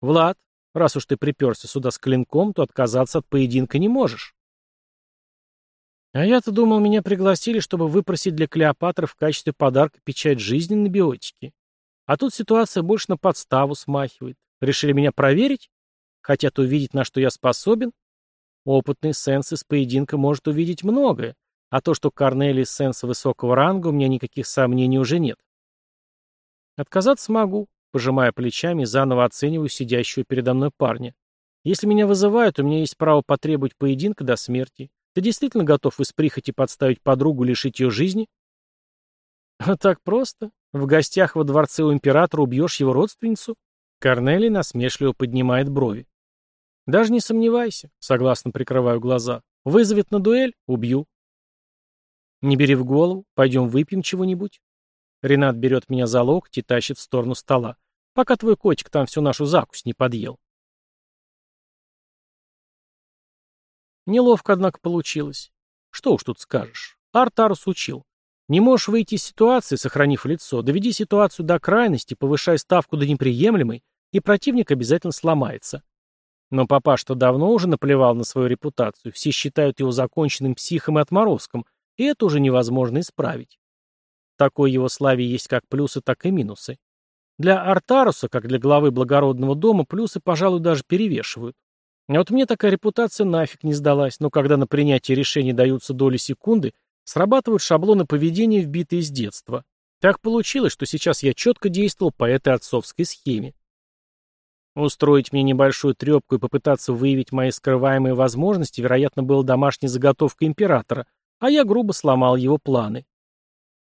«Влад, раз уж ты приперся сюда с клинком, то отказаться от поединка не можешь». А я-то думал, меня пригласили, чтобы выпросить для Клеопатры в качестве подарка печать жизни на биотике. А тут ситуация больше на подставу смахивает. Решили меня проверить? Хотят увидеть, на что я способен? Опытный сенс из поединка может увидеть многое, а то, что Корнелий сенс высокого ранга, у меня никаких сомнений уже нет. Отказаться могу, пожимая плечами, заново оцениваю сидящего передо мной парня. Если меня вызывают, у меня есть право потребовать поединка до смерти. Ты действительно готов из прихоти подставить подругу, лишить ее жизни? А так просто? В гостях во дворце у императора убьешь его родственницу? Корнелий насмешливо поднимает брови. Даже не сомневайся, согласно прикрываю глаза. Вызовет на дуэль — убью. Не бери в голову, пойдем выпьем чего-нибудь. Ренат берет меня за локоть и тащит в сторону стола. Пока твой котик там всю нашу закусь не подъел. Неловко, однако, получилось. Что уж тут скажешь. Артарус учил. Не можешь выйти из ситуации, сохранив лицо. Доведи ситуацию до крайности, повышай ставку до неприемлемой, и противник обязательно сломается. Но папа что давно уже наплевал на свою репутацию. Все считают его законченным психом и отморозком, и это уже невозможно исправить. такой его славе есть как плюсы, так и минусы. Для Артаруса, как для главы благородного дома, плюсы, пожалуй, даже перевешивают. А вот мне такая репутация нафиг не сдалась, но когда на принятие решений даются доли секунды, срабатывают шаблоны поведения, вбитые с детства. Так получилось, что сейчас я четко действовал по этой отцовской схеме. Устроить мне небольшую трепку и попытаться выявить мои скрываемые возможности, вероятно, было домашней заготовкой императора, а я грубо сломал его планы.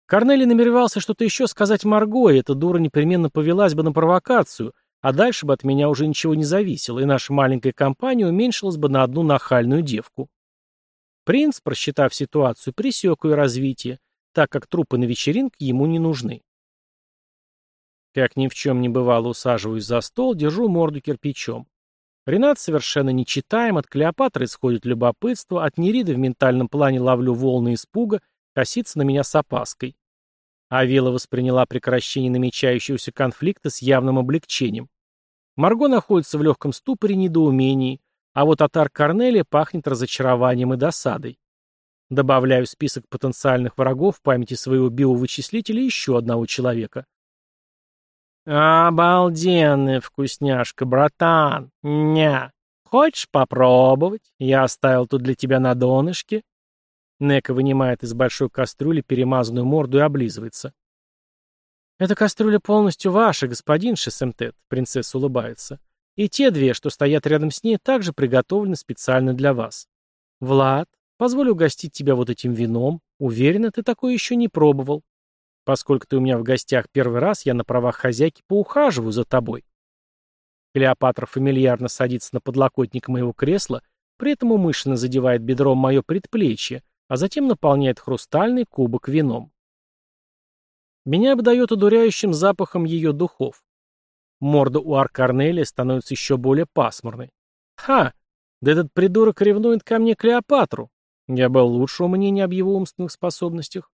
Корнелий намеревался что-то еще сказать Марго, и эта дура непременно повелась бы на провокацию — а дальше бы от меня уже ничего не зависело, и наша маленькая компания уменьшилась бы на одну нахальную девку. Принц, просчитав ситуацию, пресек ее развитие, так как трупы на вечеринке ему не нужны. Как ни в чем не бывало, усаживаюсь за стол, держу морду кирпичом. Ренат совершенно нечитаем, от Клеопатры исходит любопытство, от Нериды в ментальном плане ловлю волны испуга, косится на меня с опаской. Авила восприняла прекращение намечающегося конфликта с явным облегчением. Марго находится в легком ступоре недоумении, а вот Атар Корнелия пахнет разочарованием и досадой. Добавляю в список потенциальных врагов в памяти своего биовычислителя еще одного человека. «Обалденная вкусняшка, братан! Ня! Хочешь попробовать? Я оставил тут для тебя на донышке». Нека вынимает из большой кастрюли перемазанную морду и облизывается. «Эта кастрюля полностью ваша, господин Шесемтет», — принцесса улыбается. «И те две, что стоят рядом с ней, также приготовлены специально для вас. Влад, позволю угостить тебя вот этим вином. Уверена, ты такое еще не пробовал. Поскольку ты у меня в гостях первый раз, я на правах хозяйки поухаживаю за тобой». Клеопатра фамильярно садится на подлокотник моего кресла, при этом умышленно задевает бедром мое предплечье, а затем наполняет хрустальный кубок вином. Меня обдает одуряющим запахом ее духов. Морда у Аркарнелия становится еще более пасмурной. Ха! Да этот придурок ревнует ко мне Клеопатру. Я был лучшего мнения об его умственных способностях.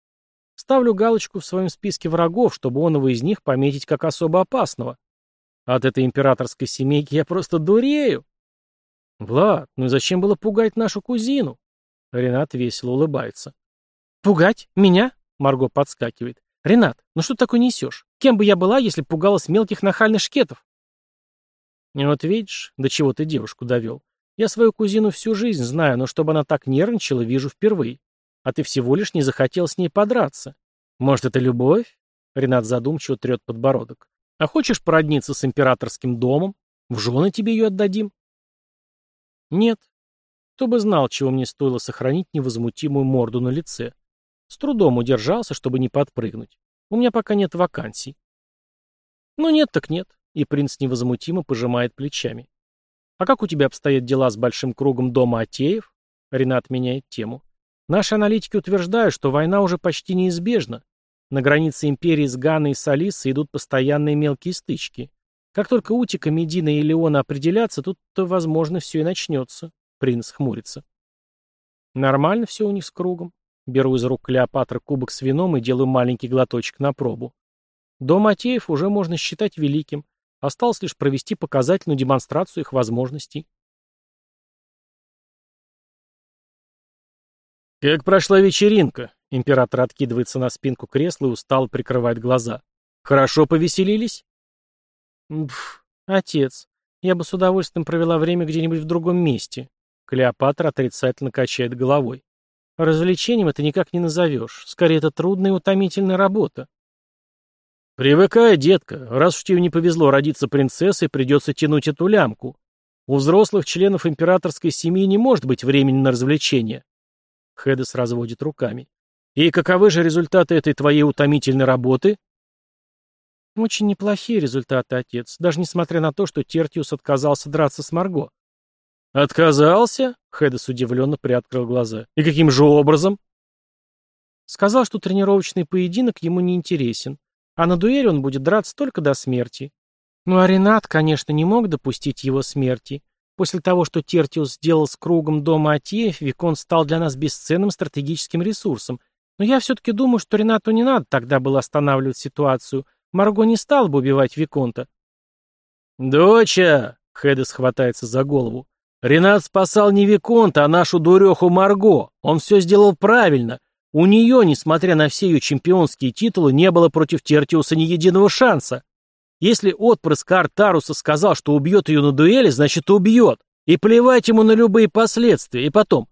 Ставлю галочку в своем списке врагов, чтобы он его из них пометить как особо опасного. От этой императорской семейки я просто дурею. Влад, ну зачем было пугать нашу кузину? Ренат весело улыбается. «Пугать? Меня?» Марго подскакивает. «Ренат, ну что ты такое несешь? Кем бы я была, если пугалась мелких нахальных шкетов?» «Вот видишь, до чего ты девушку довел. Я свою кузину всю жизнь знаю, но чтобы она так нервничала, вижу впервые. А ты всего лишь не захотел с ней подраться. Может, это любовь?» Ренат задумчиво трет подбородок. «А хочешь породниться с императорским домом? В жены тебе ее отдадим?» «Нет, кто бы знал, чего мне стоило сохранить невозмутимую морду на лице. С трудом удержался, чтобы не подпрыгнуть. У меня пока нет вакансий. Ну нет так нет. И принц невозмутимо пожимает плечами. А как у тебя обстоят дела с большим кругом дома Атеев? Ренат меняет тему. Наши аналитики утверждают, что война уже почти неизбежна. На границе империи с Ганой и Салисой идут постоянные мелкие стычки. Как только Утика, Медина и Леона определятся, тут-то, возможно, все и начнется. Принц хмурится. Нормально все у них с кругом. Беру из рук Клеопатра кубок с вином и делаю маленький глоточек на пробу. Дом Атеев уже можно считать великим. Осталось лишь провести показательную демонстрацию их возможностей. «Как прошла вечеринка?» Император откидывается на спинку кресла и устало прикрывает глаза. «Хорошо повеселились?» «Пф, отец, я бы с удовольствием провела время где-нибудь в другом месте». Клеопатра отрицательно качает головой. «Развлечением это никак не назовешь. Скорее, это трудная и утомительная работа». «Привыкай, детка. Раз уж тебе не повезло родиться принцессой, придется тянуть эту лямку. У взрослых членов императорской семьи не может быть времени на развлечения». Хедес разводит руками. «И каковы же результаты этой твоей утомительной работы?» «Очень неплохие результаты, отец, даже несмотря на то, что Тертиус отказался драться с Марго». «Отказался?» — Хедес удивленно приоткрыл глаза. «И каким же образом?» Сказал, что тренировочный поединок ему не интересен, а на дуэли он будет драться только до смерти. Ну а Ренат, конечно, не мог допустить его смерти. После того, что Тертиус сделал с кругом дома Атеев, Викон стал для нас бесценным стратегическим ресурсом, но я все-таки думаю, что Ренату не надо тогда было останавливать ситуацию. Марго не стал бы убивать Виконта. «Доча!» — Хедес хватается за голову. «Ренат спасал не Виконта, а нашу дуреху Марго. Он все сделал правильно. У нее, несмотря на все ее чемпионские титулы, не было против Тертиуса ни единого шанса. Если отпрыск Артаруса сказал, что убьет ее на дуэли, значит убьет. И плевать ему на любые последствия. И потом,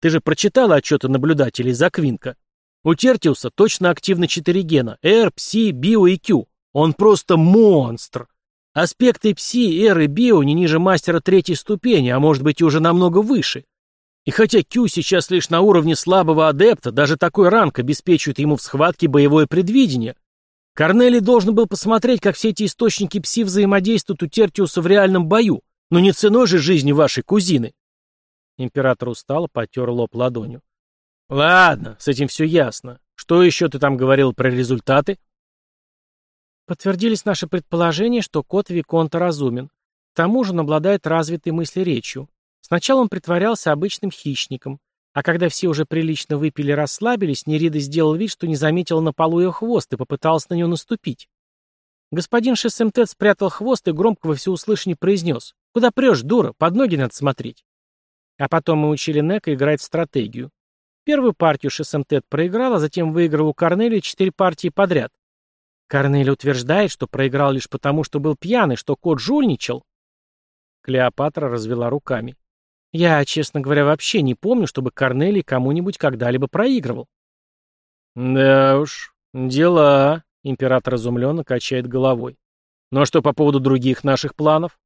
ты же прочитала отчеты наблюдателей за Квинка? У Тертиуса точно активны четыре гена – R, Psi, Bio и Q. Он просто монстр. Аспекты Psi, R и Bio не ниже мастера третьей ступени, а может быть и уже намного выше. И хотя Q сейчас лишь на уровне слабого адепта, даже такой ранг обеспечивает ему в схватке боевое предвидение. Корнелий должен был посмотреть, как все эти источники Пси взаимодействуют у Тертиуса в реальном бою, но не ценой же жизни вашей кузины. Император устало потер лоб ладонью. Ладно, с этим все ясно. Что еще ты там говорил про результаты? Подтвердились наши предположения, что кот Виконта разумен. К тому же он обладает развитой мыслеречью. Сначала он притворялся обычным хищником, а когда все уже прилично выпили и расслабились, Нерида сделал вид, что не заметил на полу ее хвост и попытался на него наступить. Господин Шессемтет спрятал хвост и громко во всеуслышание произнес «Куда прешь, дура? Под ноги надо смотреть». А потом мы учили Нека играть в стратегию. Первую партию Шессемтет проиграл, а затем выиграл у Корнелия четыре партии подряд. Корнелий утверждает, что проиграл лишь потому, что был пьяный, что кот жульничал. Клеопатра развела руками. Я, честно говоря, вообще не помню, чтобы Корнелий кому-нибудь когда-либо проигрывал. Да уж, дела, император изумленно качает головой. Ну а что по поводу других наших планов?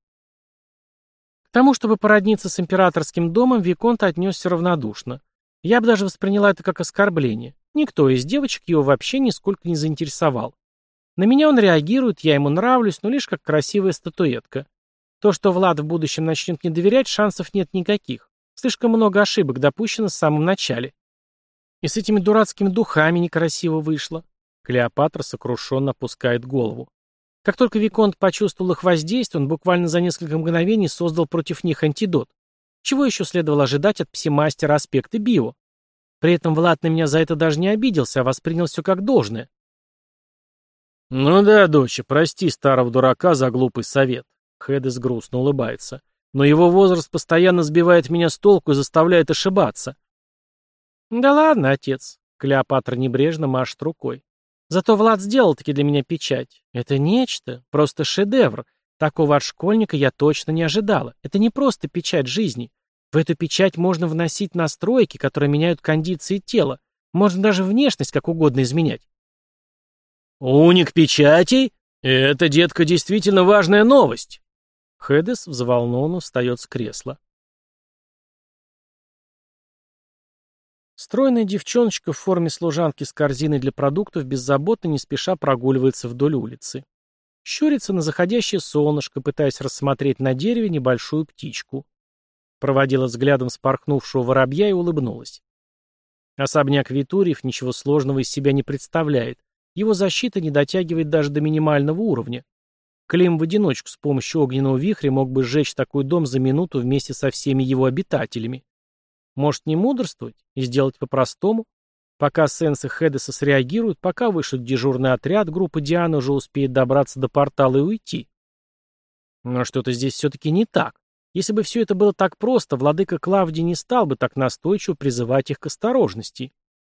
К тому, чтобы породниться с императорским домом, Виконт отнесся равнодушно. Я бы даже восприняла это как оскорбление. Никто из девочек его вообще нисколько не заинтересовал. На меня он реагирует, я ему нравлюсь, но лишь как красивая статуэтка. То, что Влад в будущем начнет не доверять, шансов нет никаких. Слишком много ошибок допущено с самым начале. И с этими дурацкими духами некрасиво вышло. Клеопатра сокрушенно опускает голову. Как только Виконт почувствовал их воздействие, он буквально за несколько мгновений создал против них антидот. Чего еще следовало ожидать от псимастера аспекты био? При этом Влад на меня за это даже не обиделся, а воспринял все как должное. «Ну да, доча, прости старого дурака за глупый совет». Хедес грустно улыбается. «Но его возраст постоянно сбивает меня с толку и заставляет ошибаться». «Да ладно, отец», — Клеопатра небрежно машет рукой. «Зато Влад сделал-таки для меня печать. Это нечто, просто шедевр. Такого от школьника я точно не ожидала. Это не просто печать жизни. В эту печать можно вносить настройки, которые меняют кондиции тела. Можно даже внешность как угодно изменять. «Уник печатей? Это, детка, действительно важная новость!» Хедес взволнованно встает с кресла. Стройная девчоночка в форме служанки с корзиной для продуктов беззаботно не спеша прогуливается вдоль улицы. Щурится на заходящее солнышко, пытаясь рассмотреть на дереве небольшую птичку. Проводила взглядом спорхнувшего воробья и улыбнулась. Особняк Витурьев ничего сложного из себя не представляет. Его защита не дотягивает даже до минимального уровня. Клим в одиночку с помощью огненного вихря мог бы сжечь такой дом за минуту вместе со всеми его обитателями. Может не мудрствовать и сделать по-простому? Пока Сенс и Хедеса среагируют, пока вышлют дежурный отряд, группа Дианы уже успеет добраться до портала и уйти. Но что-то здесь все-таки не так. Если бы все это было так просто, владыка Клавдий не стал бы так настойчиво призывать их к осторожности.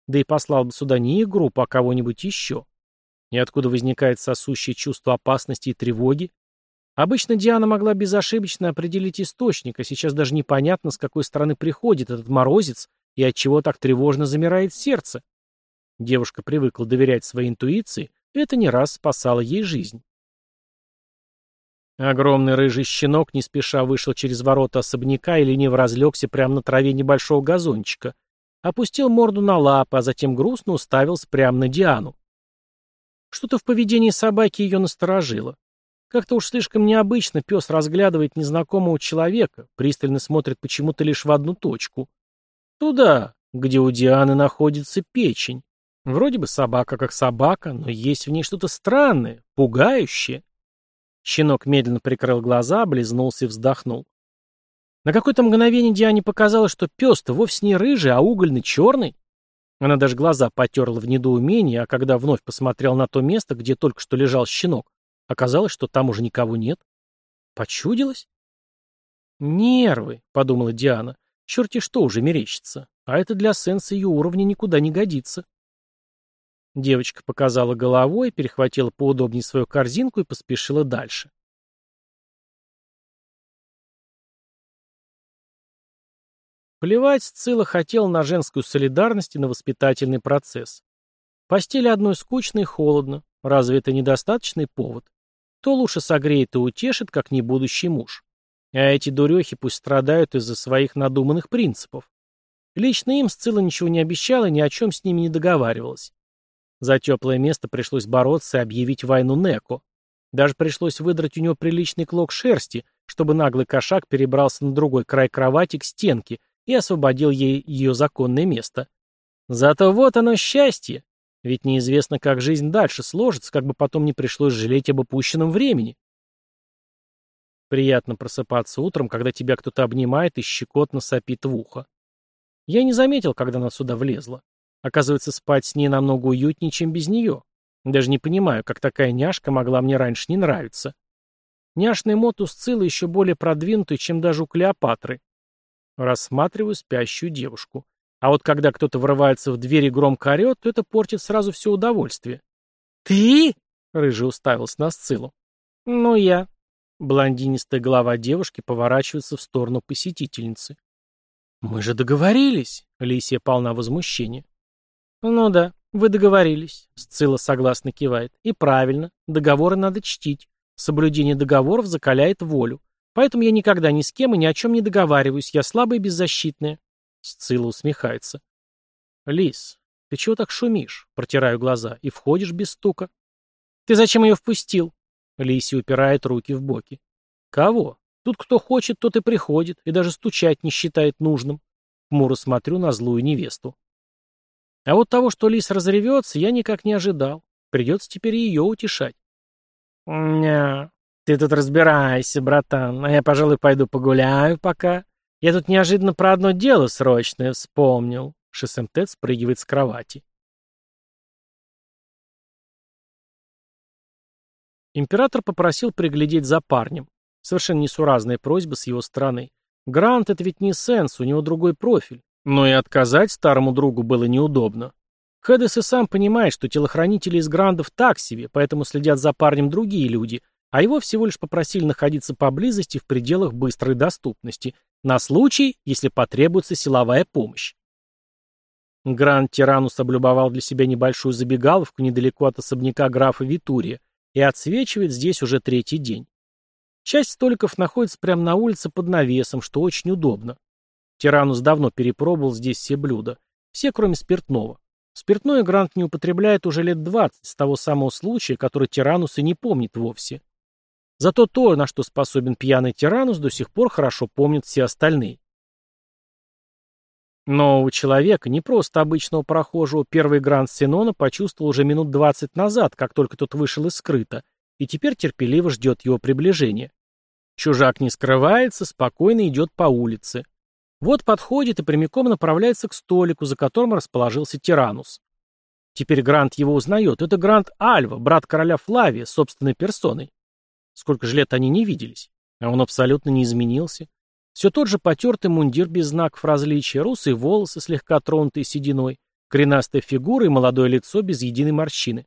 Да и послал бы сюда не их группу, а кого-нибудь еще. И откуда возникает сосущее чувство опасности и тревоги? Обычно Диана могла безошибочно определить источник, а сейчас даже непонятно, с какой стороны приходит этот морозец и от чего так тревожно замирает сердце. Девушка привыкла доверять своей интуиции, и это не раз спасало ей жизнь. Огромный рыжий щенок не спеша вышел через ворота особняка и лениво разлегся прямо на траве небольшого газончика. Опустил морду на лапы, а затем грустно уставился прямо на Диану. Что-то в поведении собаки ее насторожило. Как-то уж слишком необычно пес разглядывает незнакомого человека, пристально смотрит почему-то лишь в одну точку. Туда, где у Дианы находится печень. Вроде бы собака как собака, но есть в ней что-то странное, пугающее. Щенок медленно прикрыл глаза, облизнулся и вздохнул. На какое-то мгновение Диане показалось, что пес-то вовсе не рыжий, а угольно-черный. Она даже глаза потерла в недоумении, а когда вновь посмотрел на то место, где только что лежал щенок, оказалось, что там уже никого нет. Почудилось? «Нервы», — подумала Диана. «Черти что уже мерещится. А это для сенса ее уровня никуда не годится». Девочка показала головой, перехватила поудобнее свою корзинку и поспешила дальше. Плевать Сцилла хотел на женскую солидарность и на воспитательный процесс. Постели одной скучно и холодно. Разве это недостаточный повод? То лучше согреет и утешит, как не будущий муж. А эти дурехи пусть страдают из-за своих надуманных принципов. Лично им Сцилла ничего не обещала и ни о чем с ними не договаривалась. За теплое место пришлось бороться и объявить войну Неко. Даже пришлось выдрать у него приличный клок шерсти, чтобы наглый кошак перебрался на другой край кровати к стенке и освободил ей ее законное место. Зато вот оно счастье. Ведь неизвестно, как жизнь дальше сложится, как бы потом не пришлось жалеть об упущенном времени. Приятно просыпаться утром, когда тебя кто-то обнимает и щекотно сопит в ухо. Я не заметил, когда она сюда влезла. Оказывается, спать с ней намного уютнее, чем без нее. Даже не понимаю, как такая няшка могла мне раньше не нравиться. Няшный мод у Сциллы еще более продвинутый, чем даже у Клеопатры. Рассматриваю спящую девушку. А вот когда кто-то врывается в дверь и громко орет, то это портит сразу все удовольствие. «Ты?» — рыжий уставился на Сциллу. «Ну, я». Блондинистая голова девушки поворачивается в сторону посетительницы. «Мы же договорились!» — Лисия полна возмущения. «Ну да, вы договорились», — Сцилла согласно кивает. «И правильно, договоры надо чтить. Соблюдение договоров закаляет волю. Поэтому я никогда ни с кем и ни о чем не договариваюсь, я слабая и беззащитная». Сцилла усмехается. «Лис, ты чего так шумишь?» Протираю глаза. «И входишь без стука». «Ты зачем ее впустил?» Лиси упирает руки в боки. «Кого? Тут кто хочет, тот и приходит, и даже стучать не считает нужным». Хмуро смотрю на злую невесту. А вот того, что лис разревется, я никак не ожидал. Придется теперь ее утешать. «Ня, ты тут разбирайся, братан, а я, пожалуй, пойду погуляю пока. Я тут неожиданно про одно дело срочное вспомнил». Шесемтет спрыгивает с кровати. Император попросил приглядеть за парнем. Совершенно несуразная просьба с его стороны. Грант — это ведь не сенс, у него другой профиль. Но и отказать старому другу было неудобно. Хедес и сам понимает, что телохранители из Грандов так себе, поэтому следят за парнем другие люди, а его всего лишь попросили находиться поблизости в пределах быстрой доступности, на случай, если потребуется силовая помощь. Гранд Тиранус облюбовал для себя небольшую забегаловку недалеко от особняка графа Витурия и отсвечивает здесь уже третий день. Часть столиков находится прямо на улице под навесом, что очень удобно. Тиранус давно перепробовал здесь все блюда. Все, кроме спиртного. Спиртное Грант не употребляет уже лет 20 с того самого случая, который Тиранус и не помнит вовсе. Зато то, на что способен пьяный Тиранус, до сих пор хорошо помнят все остальные. Нового человека, не просто обычного прохожего, первый Грант Синона почувствовал уже минут 20 назад, как только тот вышел из скрыта, и теперь терпеливо ждет его приближения. Чужак не скрывается, спокойно идет по улице. Вот подходит и прямиком направляется к столику, за которым расположился Тиранус. Теперь Грант его узнает. Это Грант Альва, брат короля Флавия, собственной персоной. Сколько же лет они не виделись. А он абсолютно не изменился. Все тот же потертый мундир без знаков различия, русые волосы, слегка тронутые сединой, коренастая фигура и молодое лицо без единой морщины.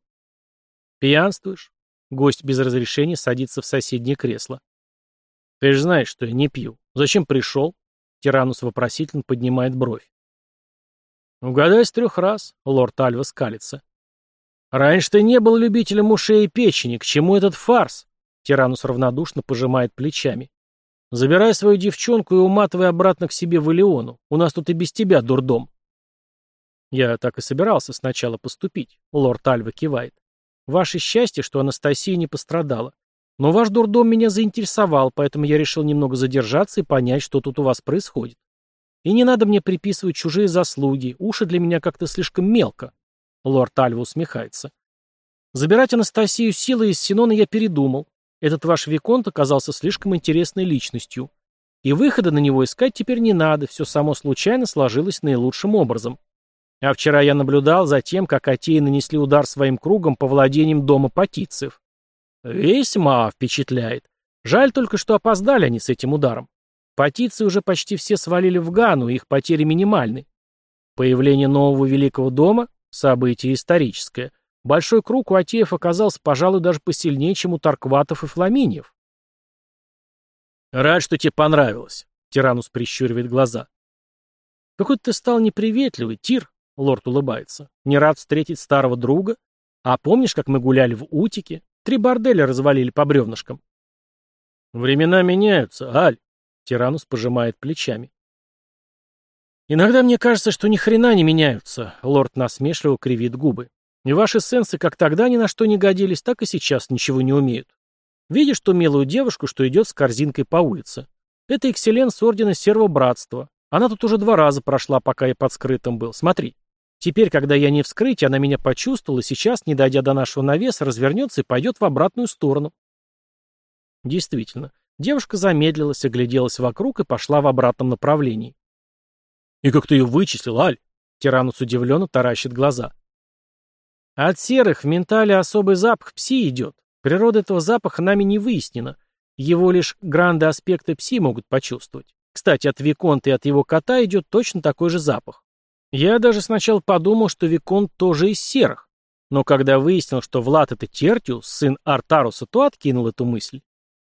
«Пьянствуешь?» Гость без разрешения садится в соседнее кресло. «Ты же знаешь, что я не пью. Зачем пришел?» Тиранус вопросительно поднимает бровь. «Угадай с трех раз», — лорд Альва скалится. «Раньше ты не был любителем ушей и печени. К чему этот фарс?» Тиранус равнодушно пожимает плечами. «Забирай свою девчонку и уматывай обратно к себе в Илеону. У нас тут и без тебя дурдом». «Я так и собирался сначала поступить», — лорд Альва кивает. «Ваше счастье, что Анастасия не пострадала. Но ваш дурдом меня заинтересовал, поэтому я решил немного задержаться и понять, что тут у вас происходит. И не надо мне приписывать чужие заслуги, уши для меня как-то слишком мелко. Лорд Альва усмехается. Забирать Анастасию силой из Синона я передумал. Этот ваш Виконт оказался слишком интересной личностью. И выхода на него искать теперь не надо, все само случайно сложилось наилучшим образом. А вчера я наблюдал за тем, как Атеи нанесли удар своим кругом по владениям дома Патицев. Весьма впечатляет. Жаль только, что опоздали они с этим ударом. Патицы уже почти все свалили в Гану, их потери минимальны. Появление нового великого дома – событие историческое. Большой круг у Атеев оказался, пожалуй, даже посильнее, чем у Таркватов и Фламиниев. «Рад, что тебе понравилось», — Тиранус прищуривает глаза. «Какой ты стал неприветливый, Тир», — лорд улыбается. «Не рад встретить старого друга? А помнишь, как мы гуляли в Утике? Три борделя развалили по бревнышкам. Времена меняются, Аль. Тиранус пожимает плечами. Иногда мне кажется, что ни хрена не меняются. Лорд насмешливо кривит губы. И ваши сенсы как тогда ни на что не годились, так и сейчас ничего не умеют. Видишь ту милую девушку, что идет с корзинкой по улице? Это экселен с ордена Серого Братства. Она тут уже два раза прошла, пока я под скрытым был. Смотри. Теперь, когда я не вскрыть, она меня почувствовала, сейчас, не дойдя до нашего навеса, развернется и пойдет в обратную сторону. Действительно, девушка замедлилась, огляделась вокруг и пошла в обратном направлении. «И как ты ее вычислил, Аль?» Тиранус удивленно таращит глаза. «От серых в ментале особый запах пси идет. Природа этого запаха нами не выяснена. Его лишь гранды аспекты пси могут почувствовать. Кстати, от Виконта и от его кота идет точно такой же запах. Я даже сначала подумал, что Виконт тоже из серых. Но когда выяснил, что Влад это Тертиус, сын Артаруса, то откинул эту мысль.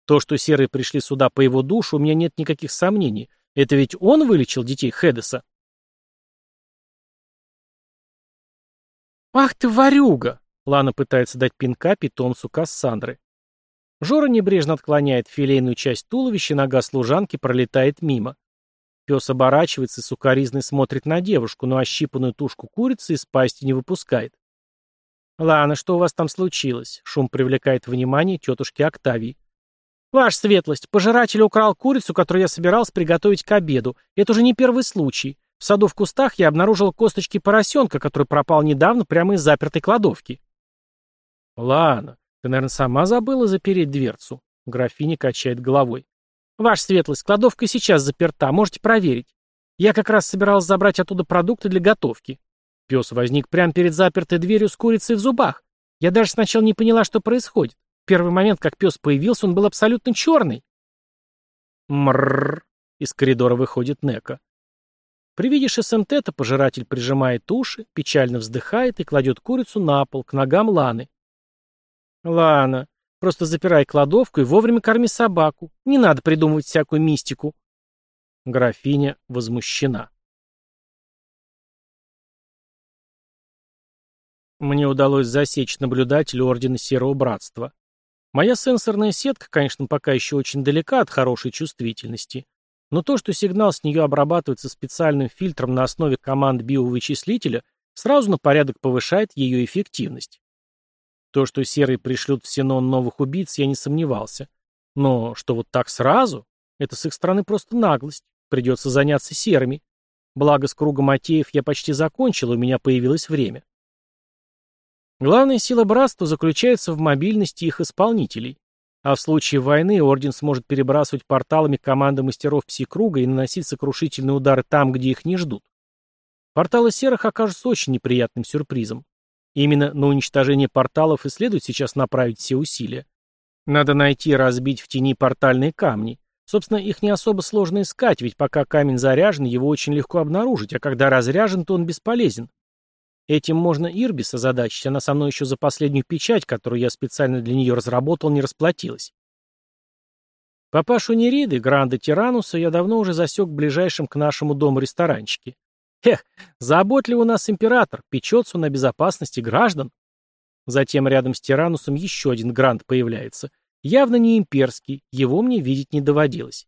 То, что серые пришли сюда по его душу, у меня нет никаких сомнений. Это ведь он вылечил детей Хедеса. «Ах ты, ворюга!» Лана пытается дать пинка питомцу Кассандры. Жора небрежно отклоняет филейную часть туловища, нога служанки пролетает мимо. Пес оборачивается и сукоризной смотрит на девушку, но ощипанную тушку курицы из пасти не выпускает. «Ладно, что у вас там случилось?» Шум привлекает внимание тетушки Октавии. «Ваша светлость, пожиратель украл курицу, которую я собирался приготовить к обеду. Это уже не первый случай. В саду в кустах я обнаружил косточки поросенка, который пропал недавно прямо из запертой кладовки». «Ладно, ты, наверное, сама забыла запереть дверцу?» Графиня качает головой. «Ваша светлость, кладовка сейчас заперта, можете проверить. Я как раз собирался забрать оттуда продукты для готовки». Пес возник прямо перед запертой дверью с курицей в зубах. Я даже сначала не поняла, что происходит. В первый момент, как пес появился, он был абсолютно черный. Мрррр. Из коридора выходит Нека. При виде ШСМТ-то пожиратель прижимает уши, печально вздыхает и кладет курицу на пол, к ногам Ланы. «Лана, Просто запирай кладовку и вовремя корми собаку. Не надо придумывать всякую мистику. Графиня возмущена. Мне удалось засечь наблюдателя Ордена Серого Братства. Моя сенсорная сетка, конечно, пока еще очень далека от хорошей чувствительности, но то, что сигнал с нее обрабатывается специальным фильтром на основе команд биовычислителя, сразу на порядок повышает ее эффективность. То, что серые пришлют в Синон новых убийц, я не сомневался. Но что вот так сразу? Это с их стороны просто наглость. Придется заняться серыми. Благо, с кругом Атеев я почти закончил, у меня появилось время. Главная сила братства заключается в мобильности их исполнителей. А в случае войны Орден сможет перебрасывать порталами команды мастеров Пси-круга и наносить сокрушительные удары там, где их не ждут. Порталы серых окажутся очень неприятным сюрпризом. Именно на уничтожение порталов и следует сейчас направить все усилия. Надо найти и разбить в тени портальные камни. Собственно, их не особо сложно искать, ведь пока камень заряжен, его очень легко обнаружить, а когда разряжен, то он бесполезен. Этим можно Ирбис озадачить, она со мной еще за последнюю печать, которую я специально для нее разработал, не расплатилась. Папашу Нериды, Гранда Тирануса, я давно уже засек в ближайшем к нашему дому ресторанчике. Эх, заботливый у нас император, печется о безопасности граждан. Затем рядом с Тиранусом еще один Гранд появляется. Явно не имперский, его мне видеть не доводилось.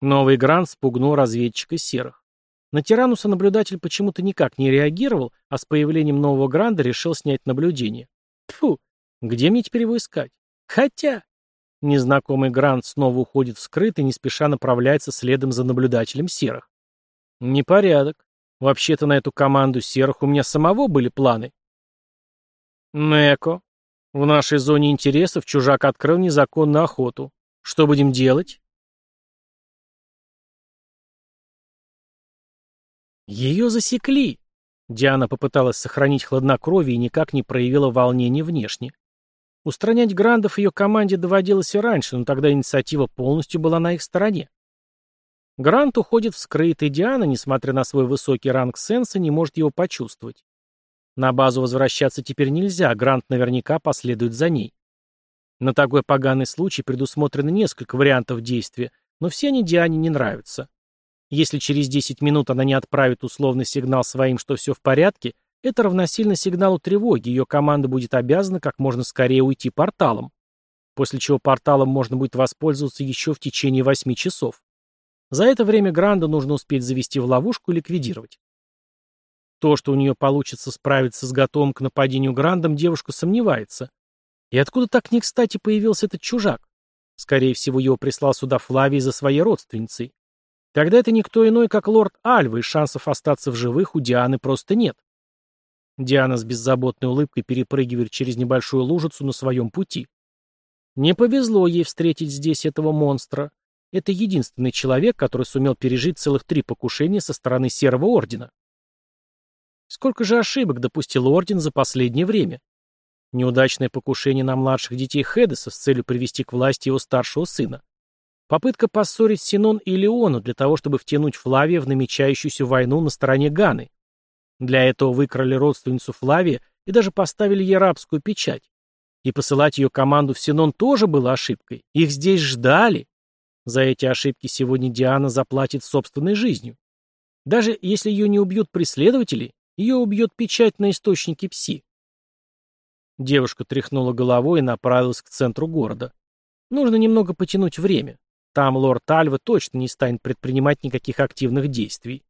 Новый Гранд спугнул разведчика серых. На Тирануса наблюдатель почему-то никак не реагировал, а с появлением нового Гранда решил снять наблюдение. Тфу, где мне теперь его искать? Хотя... Незнакомый Гранд снова уходит в скрыт и не спеша направляется следом за наблюдателем серых. Непорядок. Вообще-то на эту команду серых у меня самого были планы. Неко. В нашей зоне интересов чужак открыл незаконную охоту. Что будем делать? Ее засекли. Диана попыталась сохранить хладнокровие и никак не проявила волнения внешне. Устранять Грандов ее команде доводилось и раньше, но тогда инициатива полностью была на их стороне. Грант уходит в скрытый, Диана, несмотря на свой высокий ранг сенса, не может его почувствовать. На базу возвращаться теперь нельзя, Грант наверняка последует за ней. На такой поганый случай предусмотрено несколько вариантов действия, но все они Диане не нравятся. Если через 10 минут она не отправит условный сигнал своим, что все в порядке, это равносильно сигналу тревоги, ее команда будет обязана как можно скорее уйти порталом. После чего порталом можно будет воспользоваться еще в течение 8 часов. За это время Гранда нужно успеть завести в ловушку и ликвидировать. То, что у нее получится справиться с готовым к нападению Грандом, девушка сомневается. И откуда так не кстати появился этот чужак? Скорее всего, его прислал сюда Флавий за своей родственницей. Тогда это никто иной, как лорд Альва, и шансов остаться в живых у Дианы просто нет. Диана с беззаботной улыбкой перепрыгивает через небольшую лужицу на своем пути. Не повезло ей встретить здесь этого монстра. Это единственный человек, который сумел пережить целых три покушения со стороны Серого Ордена. Сколько же ошибок допустил Орден за последнее время? Неудачное покушение на младших детей Хедеса с целью привести к власти его старшего сына. Попытка поссорить Синон и Леону для того, чтобы втянуть Флавия в намечающуюся войну на стороне Ганы. Для этого выкрали родственницу Флавия и даже поставили ей рабскую печать. И посылать ее команду в Синон тоже было ошибкой. Их здесь ждали. За эти ошибки сегодня Диана заплатит собственной жизнью. Даже если ее не убьют преследователи, ее убьет печать на источнике пси. Девушка тряхнула головой и направилась к центру города. Нужно немного потянуть время. Там лорд Альва точно не станет предпринимать никаких активных действий.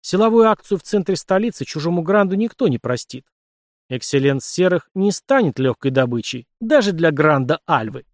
Силовую акцию в центре столицы чужому гранду никто не простит. Экселленс Серых не станет легкой добычей, даже для гранда Альвы.